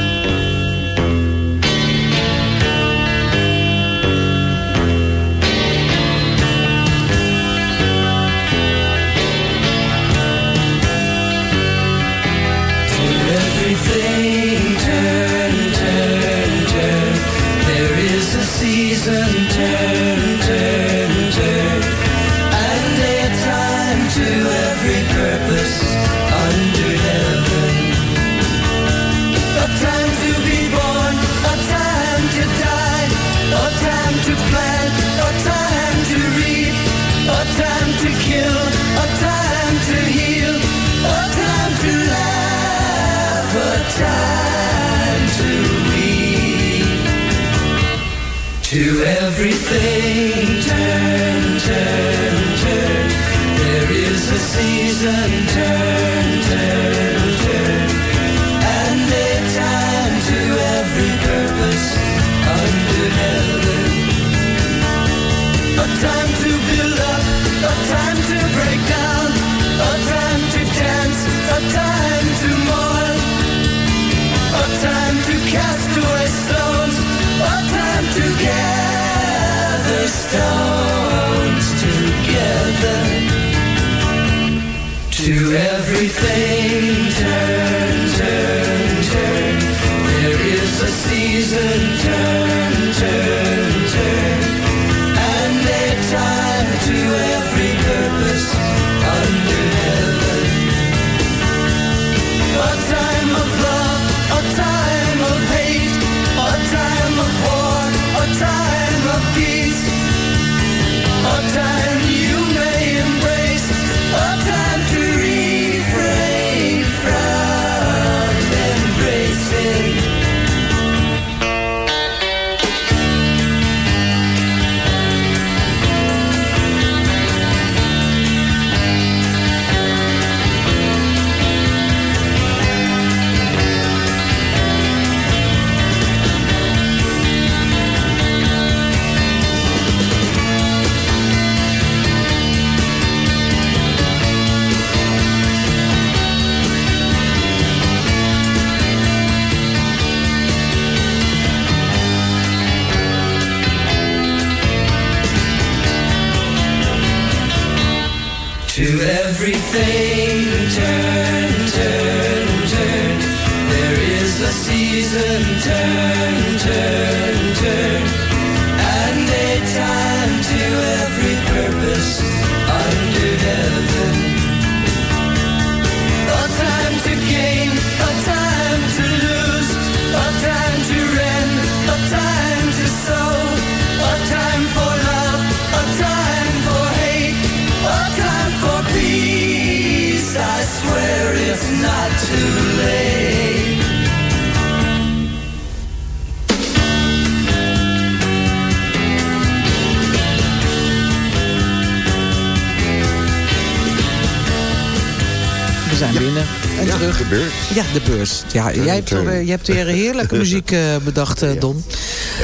Ja, jij hebt, weer- je hebt weer heerlijke muziek eh, bedacht, eh, Don.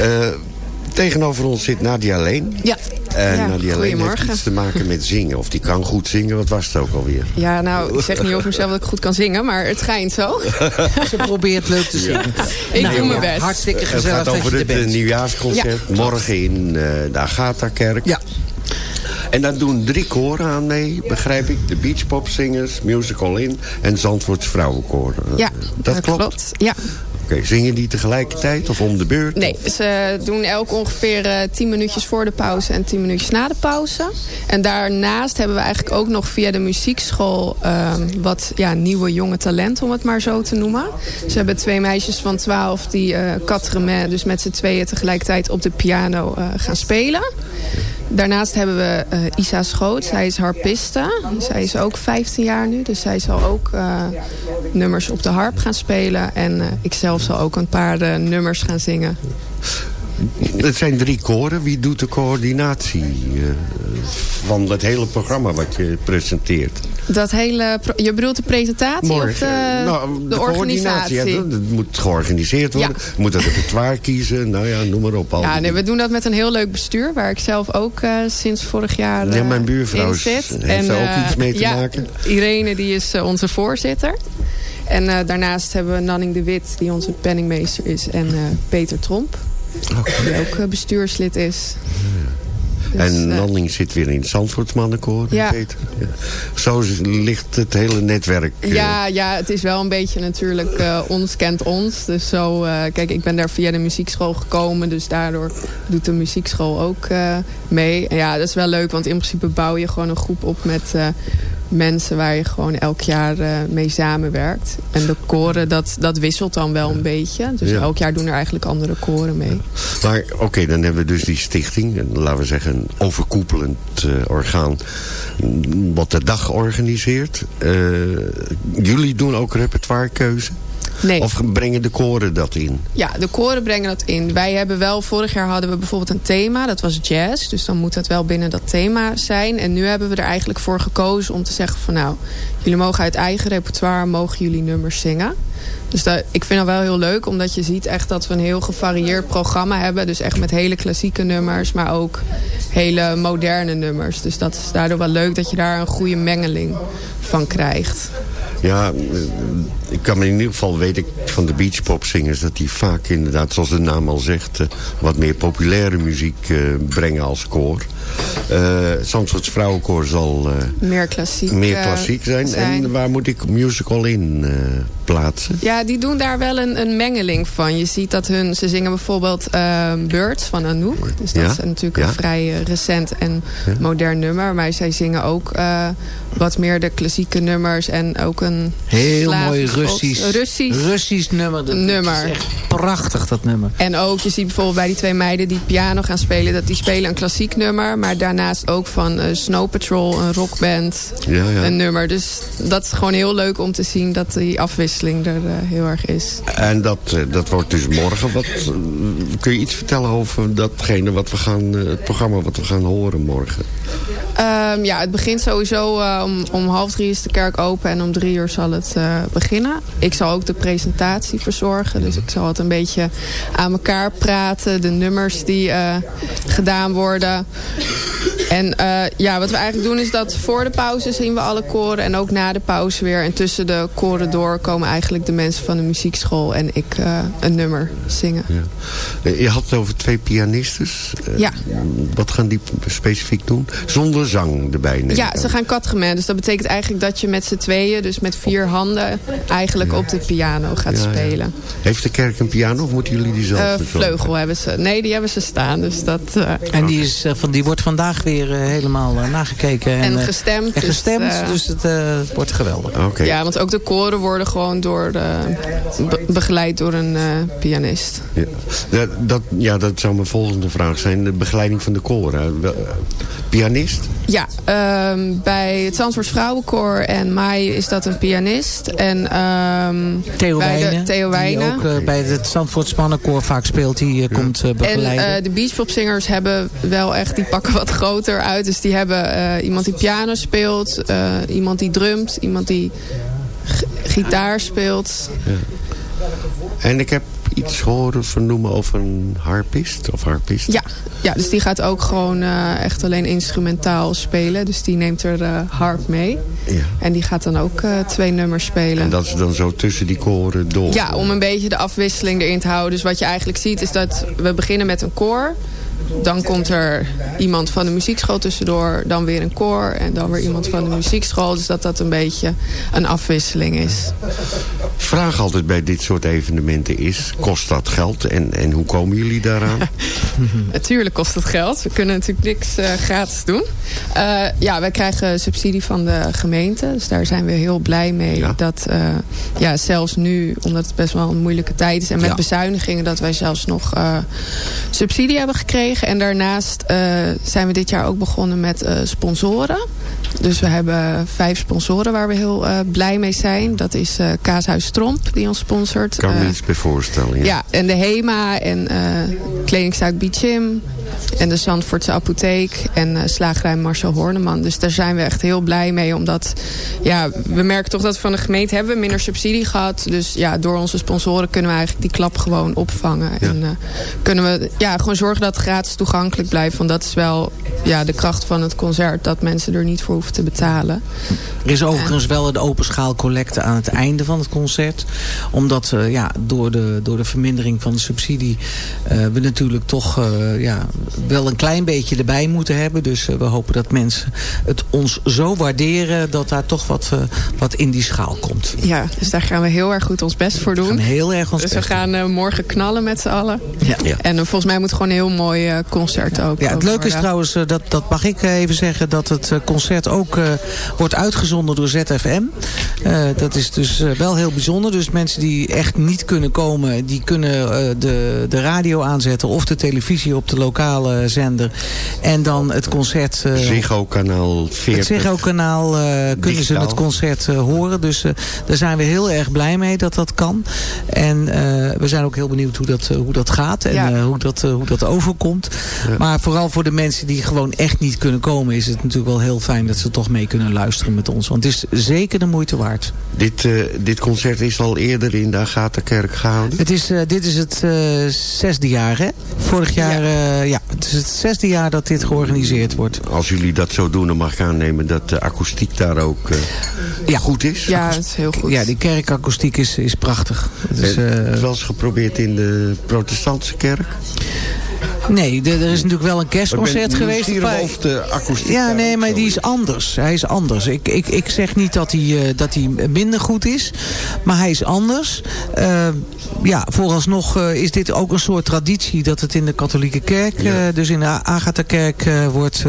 Eh, tegenover ons zit Nadia Leen. Ja. En Ja, Nadia Leen heeft goedemorgen. iets te maken met zingen. Of die kan goed zingen. Wat was het ook alweer? Ja, nou, ik zeg niet over mezelf dat ik goed kan zingen, maar het schijnt zo. Ze probeert leuk te zingen. Ik Nou, doe mijn best. Hartstikke Het gezellig gaat dat over er het eh, nieuwjaarsconcert. Ja. morgen in eh, de Agatha-kerk. Ja. En daar doen drie koren aan mee, begrijp ik. De Beachpopzingers, Musical In en Zandvoorts Vrouwenkoor. Eh, Ja, dat klopt. Ja. Oké, zingen die tegelijkertijd of om de beurt? Nee, ze doen elk ongeveer eh 10 minuutjes voor de pauze en 10 minuutjes na de pauze. En daarnaast hebben we eigenlijk ook nog via de muziekschool ehm, wat ja, nieuwe jonge talenten, om het maar zo te noemen. Ze hebben twee meisjes van 12 die eh quatre dus met z'n tweeën tegelijkertijd op de piano eh, gaan spelen. Daarnaast hebben we eh, Isa Schoot. Zij is harpiste. Zij is ook 15 jaar nu. Dus zij zal ook eh, nummers op de harp gaan spelen. En eh, ik zelf zal ook een paar nummers gaan zingen. Het zijn drie koren. Wie doet de coördinatie eh, van het hele programma wat je presenteert? Dat hele, je bedoelt de presentatie of de, Nou, de, organisatie? ja, dat, dat moet georganiseerd worden. Ja. Moet het repertoire kiezen. Nou ja, noem maar op. al Ja, nee, we doen dat met een heel leuk bestuur. Waar ik zelf ook eh, sinds vorig jaar Ja, eh, mijn buurvrouw in is- zit. heeft daar ook eh, iets mee te ja, maken? Irene die is eh, onze voorzitter. En eh, daarnaast hebben we Nanning de Wit die onze penningmeester is. En eh, Peter Tromp. Die ook eh, bestuurslid is. Dus, en eh, Nanning zit weer in het Zandvoortsmannenkoor. Ja. Zo ligt het hele netwerk. eh, Ja, ja, het is wel een beetje natuurlijk eh, ons kent ons. Dus zo, kijk, ik ben daar via de muziekschool gekomen. Dus daardoor doet de muziekschool ook mee. En ja, dat is wel leuk, want in principe bouw je gewoon een groep op met mensen waar je gewoon elk jaar eh, mee samenwerkt. En de koren, dat, dat wisselt dan wel een beetje. Dus Ja. elk jaar doen er eigenlijk andere koren mee. Maar oké, dan hebben we dus die stichting. En laten we zeggen een overkoepelend eh, orgaan. Wat de dag organiseert. Eh, jullie doen ook repertoirekeuze. Nee. Of brengen de koren dat in? Ja, de koren brengen dat in. Wij hebben wel, vorig jaar hadden we bijvoorbeeld een thema. Dat was jazz. Dus dan moet het wel binnen dat thema zijn. En nu hebben we er eigenlijk voor gekozen om te zeggen van nou... jullie mogen uit eigen repertoire, mogen jullie nummers zingen. Dus dat, ik vind dat wel heel leuk. Omdat je ziet echt dat we een heel gevarieerd programma hebben. Dus echt met hele klassieke nummers. Maar ook hele moderne nummers. Dus dat is daardoor wel leuk dat je daar een goede mengeling van krijgt. Ja, eh, ik kan me in ieder geval, weet ik van de beachpopzingers... dat die vaak inderdaad, zoals de naam al zegt... eh, wat meer populaire muziek eh, brengen als koor. Eh Zandvoorts Vrouwenkoor zal Meer klassiek. meer klassiek zijn. En waar moet ik musical in plaatsen? Ja, die doen daar wel een, een mengeling van. Je ziet dat hun, ze zingen bijvoorbeeld eh, Birds van Anouk. Dus dat Ja, is natuurlijk ja. een vrij recent en modern nummer. Maar zij zingen ook wat meer de klassieke nummers en ook een Heel mooi Russisch, Russisch, Russisch nummer. Dat nummer. is echt prachtig, dat nummer. En ook, je ziet bijvoorbeeld bij die twee meiden die piano gaan spelen... dat die spelen een klassiek nummer. Maar daarnaast ook van eh, Snow Patrol, een rockband, Ja, ja. een nummer. Dus dat is gewoon heel leuk om te zien dat die afwisseling er eh, heel erg is. En dat, eh, dat wordt dus morgen. Wat, kun je iets vertellen over datgene wat we gaan, eh, het programma wat we gaan horen morgen? Ehm, ja, het begint sowieso eh, om, om half drie is de kerk open en om drie uur zal het eh, beginnen. Ik zal ook de presentatie verzorgen, dus ik zal het een beetje aan elkaar praten. De nummers die eh, gedaan worden. En eh, ja, wat we eigenlijk doen is dat voor de pauze zien we alle koren en ook na de pauze weer. En tussen de koren door komen eigenlijk de mensen van de muziekschool en ik een nummer zingen. Eh, Je had het over twee pianistes. Ja. Wat gaan die specifiek doen? Zonder zang erbij nemen. Ja, ze gaan katgemen. Dus dat betekent eigenlijk dat je met z'n tweeën, dus met vier handen, eigenlijk op de piano gaat Ja, ja. spelen. Heeft de kerk een piano of moeten jullie die zelf Eh, verzorgen? vleugel hebben ze. Nee, die hebben ze staan. Dus dat, eh, En die, is, eh, van, die wordt vandaag weer helemaal nagekeken. En, En gestemd, En dus, gestemd, dus het, eh, wordt geweldig. Ja, want ook de koren worden gewoon door be- begeleid door een eh, pianist. Ja. Dat, dat, ja, dat zou mijn volgende vraag zijn. De begeleiding van de koren. Pianist? Ja, ehm, bij het Zandvoorts Vrouwenkoor en Mai is dat een pianist. En ehm, Theo bij de, Wijnen, Theo die ook eh, bij het Zandvoort Mannenkoor vaak speelt, die eh, komt eh, En begeleiden. eh, de beachpopzingers hebben wel echt, die pakken wat groter uit. Dus die hebben eh, iemand die piano speelt, eh, iemand die drumt, iemand die gitaar speelt. En ik heb iets horen vernoemen over een harpist of harpist. Ja, ja, dus die gaat ook gewoon eh, echt alleen instrumentaal spelen. Dus die neemt er de harp mee. Ja. En die gaat dan ook eh, twee nummers spelen. En dat is dan zo tussen die koren door. Ja, om een beetje de afwisseling erin te houden. Dus wat je eigenlijk ziet is dat we beginnen met een koor. Dan komt er iemand van de muziekschool tussendoor. Dan weer een koor. En dan weer iemand van de muziekschool. Dus dat dat een beetje een afwisseling is. Vraag altijd bij dit soort evenementen is, kost dat geld? En, en hoe komen jullie daaraan? Natuurlijk kost het geld. We kunnen natuurlijk niks eh, gratis doen. Eh, ja, wij krijgen subsidie van de gemeente. Dus daar zijn we heel blij mee. Dat eh, ja, zelfs nu, omdat het best wel een moeilijke tijd is... en met Ja. bezuinigingen, dat wij zelfs nog subsidie hebben gekregen. En daarnaast eh, zijn we dit jaar ook begonnen met eh, sponsoren. Dus we hebben vijf sponsoren waar we heel eh, blij mee zijn. Dat is Kaashuis Tromp, die ons sponsort. kan me iets bij voorstellen. ja, en de HEMA en kledingzaak Bichim. En de Zandvoortse apotheek en slagerij Marcel Horneman. Dus daar zijn we echt heel blij mee. Omdat ja, we merken toch dat van de gemeente hebben we minder subsidie gehad. Dus ja, door onze sponsoren kunnen we eigenlijk die klap gewoon opvangen. En kunnen we ja, gewoon zorgen dat het gratis toegankelijk blijft. Want dat is wel ja, de kracht van het concert. Dat mensen er niet voor hoeven te betalen. Er is overigens wel een open schaal collecte aan het einde van het concert. Omdat eh, ja, door, de, door de vermindering van de subsidie... eh, we natuurlijk toch eh, ja, wel een klein beetje erbij moeten hebben. Dus we hopen dat mensen het ons zo waarderen... dat daar toch wat, wat in die schaal komt. Ja, dus daar gaan we heel erg goed ons best voor doen. gaan heel erg ons dus best we gaan morgen knallen met z'n allen. Ja. En eh, volgens mij moet gewoon een heel mooi eh, concert ook Ja, het leuke is trouwens eh, dat, dat mag ik even zeggen, dat het eh, concert ook eh, wordt uitgezonden door ZFM. Eh, dat is dus eh, wel heel bijzonder. Dus mensen die echt niet kunnen komen, die kunnen eh, de, de radio aanzetten of de televisie op de lokale zender. En dan het concert... eh, Ziggo kanaal 40. het Ziggo-kanaal eh, kunnen ze het concert eh, horen. Dus eh, daar zijn we heel erg blij mee dat dat kan. En eh, we zijn ook heel benieuwd hoe dat, eh, hoe dat gaat. En Ja. eh, hoe, dat, eh, hoe dat overkomt. Maar vooral voor de mensen die gewoon echt niet kunnen komen... is het natuurlijk wel heel fijn dat ze toch mee kunnen luisteren met ons. Want het is zeker de moeite waard. Dit, eh, dit concert is al eerder in de Agatha-kerk gehouden. Het is, eh, dit is het eh, zesde jaar, hè? Vorig jaar, ja. ja, het is het zesde jaar dat dit georganiseerd wordt. Als jullie dat zo doen, dan mag ik aannemen dat de akoestiek daar ook eh, goed is. Ja, het is heel goed. Ja, die kerkakoestiek is, is prachtig. Het is, En eh, het is wel eens geprobeerd in de protestantse kerk? Nee, er is natuurlijk wel een Ik ben kerstconcert geweest. bij- of de akoestiek Ja, nee, maar die is anders. Hij is anders. Ik, ik, ik zeg niet dat hij, eh, dat hij minder goed is. Maar hij is anders. Eh, ja, vooralsnog eh, is dit ook een soort traditie... dat het in de katholieke kerk, eh, dus in de Agatha-kerk... eh, wordt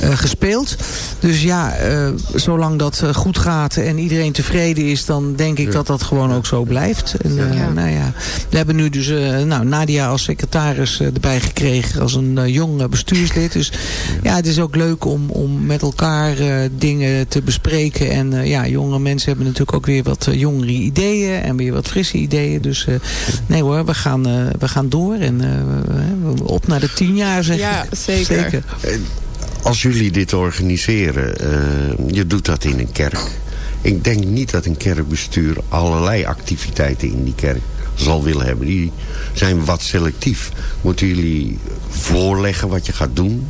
gespeeld. Dus ja, eh, zolang dat goed gaat en iedereen tevreden is... dan denk ik dat dat gewoon ook zo blijft. En, eh, Ja. Nou ja, we hebben nu dus eh, nou, Nadia als secretaris eh, erbij gekregen... als een eh, jong eh, bestuurslid. Dus ja, het is ook leuk om, om met elkaar eh, dingen te bespreken. En eh, ja, jonge mensen hebben natuurlijk ook weer wat jongere ideeën... en weer wat frisse ideeën. Dus eh, nee hoor, we gaan, eh, we gaan door. En eh, op naar de tien jaar, zeg Ja, ik. zeker. Eh, Als jullie dit organiseren, eh, je doet dat in een kerk. Ik denk niet dat een kerkbestuur allerlei activiteiten in die kerk zal willen hebben. Die zijn wat selectief. Moeten jullie voorleggen wat je gaat doen?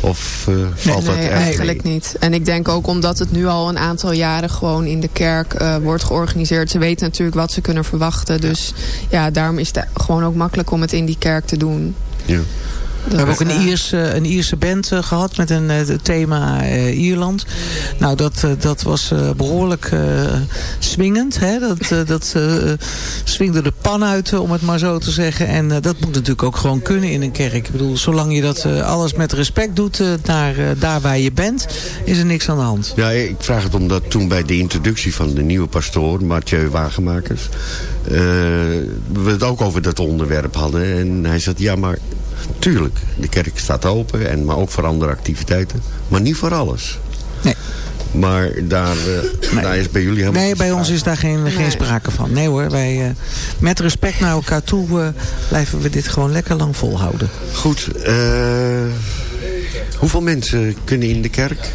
Of eh, valt dat nee, mee? eigenlijk niet. En ik denk ook omdat het nu al een aantal jaren gewoon in de kerk eh, wordt georganiseerd. Ze weten natuurlijk wat ze kunnen verwachten. Dus ja, daarom is het gewoon ook makkelijk om het in die kerk te doen. Ja. We hebben ook een Ierse, een Ierse band eh, gehad met een eh, thema eh, Ierland. Nou, dat, eh, dat was eh, behoorlijk eh, swingend. Hè? Dat, eh, dat eh, swingde de pan uit, eh, om het maar zo te zeggen. En eh, dat moet natuurlijk ook gewoon kunnen in een kerk. Ik bedoel, zolang je dat eh, alles met respect doet eh, eh, daar waar je bent, is er niks aan de hand. Ja, ik vraag het omdat toen bij de introductie van de nieuwe pastoor, Mathieu Wagemakers, eh, we het ook over dat onderwerp hadden. En hij zei, ja maar tuurlijk, de kerk staat open, en, maar ook voor andere activiteiten. Maar niet voor alles. Nee. Maar daar, eh, daar is bij jullie helemaal Nee, bij ons is daar geen, geen sprake van. Nee hoor, wij, eh, met respect naar elkaar toe eh, blijven we dit gewoon lekker lang volhouden. Goed, eh, hoeveel mensen kunnen in de kerk?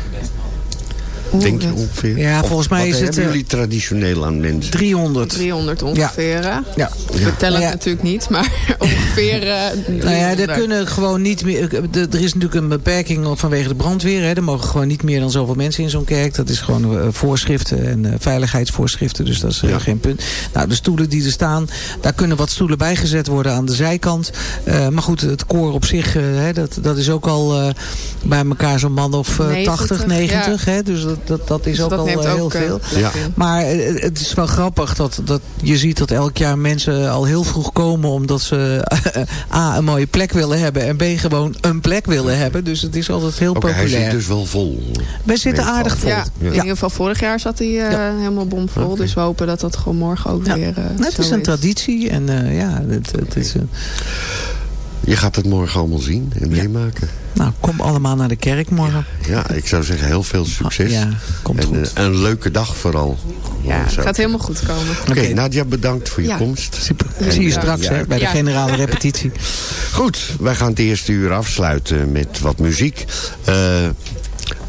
Denk je ongeveer? Ja, Of volgens mij wat is het, hebben jullie traditioneel aan mensen? 300. 300 ongeveer. Ja. We tellen ja. het natuurlijk niet, maar ongeveer eh Nou ja, er 300. kunnen gewoon niet meer. Er er is natuurlijk een beperking vanwege de brandweer. Hè. Er mogen gewoon niet meer dan zoveel mensen in zo'n kerk. Dat is gewoon eh, voorschriften en eh, veiligheidsvoorschriften. Dus dat is eh, geen punt. Nou, de stoelen die er staan, daar kunnen wat stoelen bijgezet worden aan de zijkant. Eh, maar goed, het koor op zich, eh, hè, dat, dat is ook al eh, bij elkaar zo'n man of eh, 80, 90. Hè. Dus dat, dat, dat is Dus ook dat al neemt eh, heel ook, eh, veel. Ja. Maar eh, het is wel grappig dat, dat je ziet dat elk jaar mensen al heel vroeg komen... omdat ze A, een mooie plek willen hebben... en B, gewoon een plek willen hebben. Dus het is altijd heel Oké, hij populair. zit dus wel vol. Wij zitten aardig vol. Ja, in ieder geval vorig jaar zat hij eh, helemaal bomvol. Dus we hopen dat dat gewoon morgen ook weer eh Het zo is een traditie en eh, ja, het, het is... Je gaat het morgen allemaal zien en meemaken. nou, kom allemaal naar de kerk morgen. Ja, ik zou zeggen heel veel succes. Ja, komt en, goed. eh, een leuke dag vooral. Ja, het gaat helemaal goed komen. Oké, Nadia, bedankt voor je Ja. komst. Super. Zie je eh, straks hè, bij de Ja. generale repetitie. Goed, wij gaan het eerste uur afsluiten met wat muziek. Eh,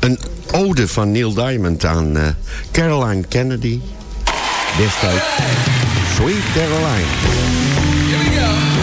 een ode van Neil Diamond aan eh, Caroline Kennedy. Destijds Sweet Caroline. Here we go.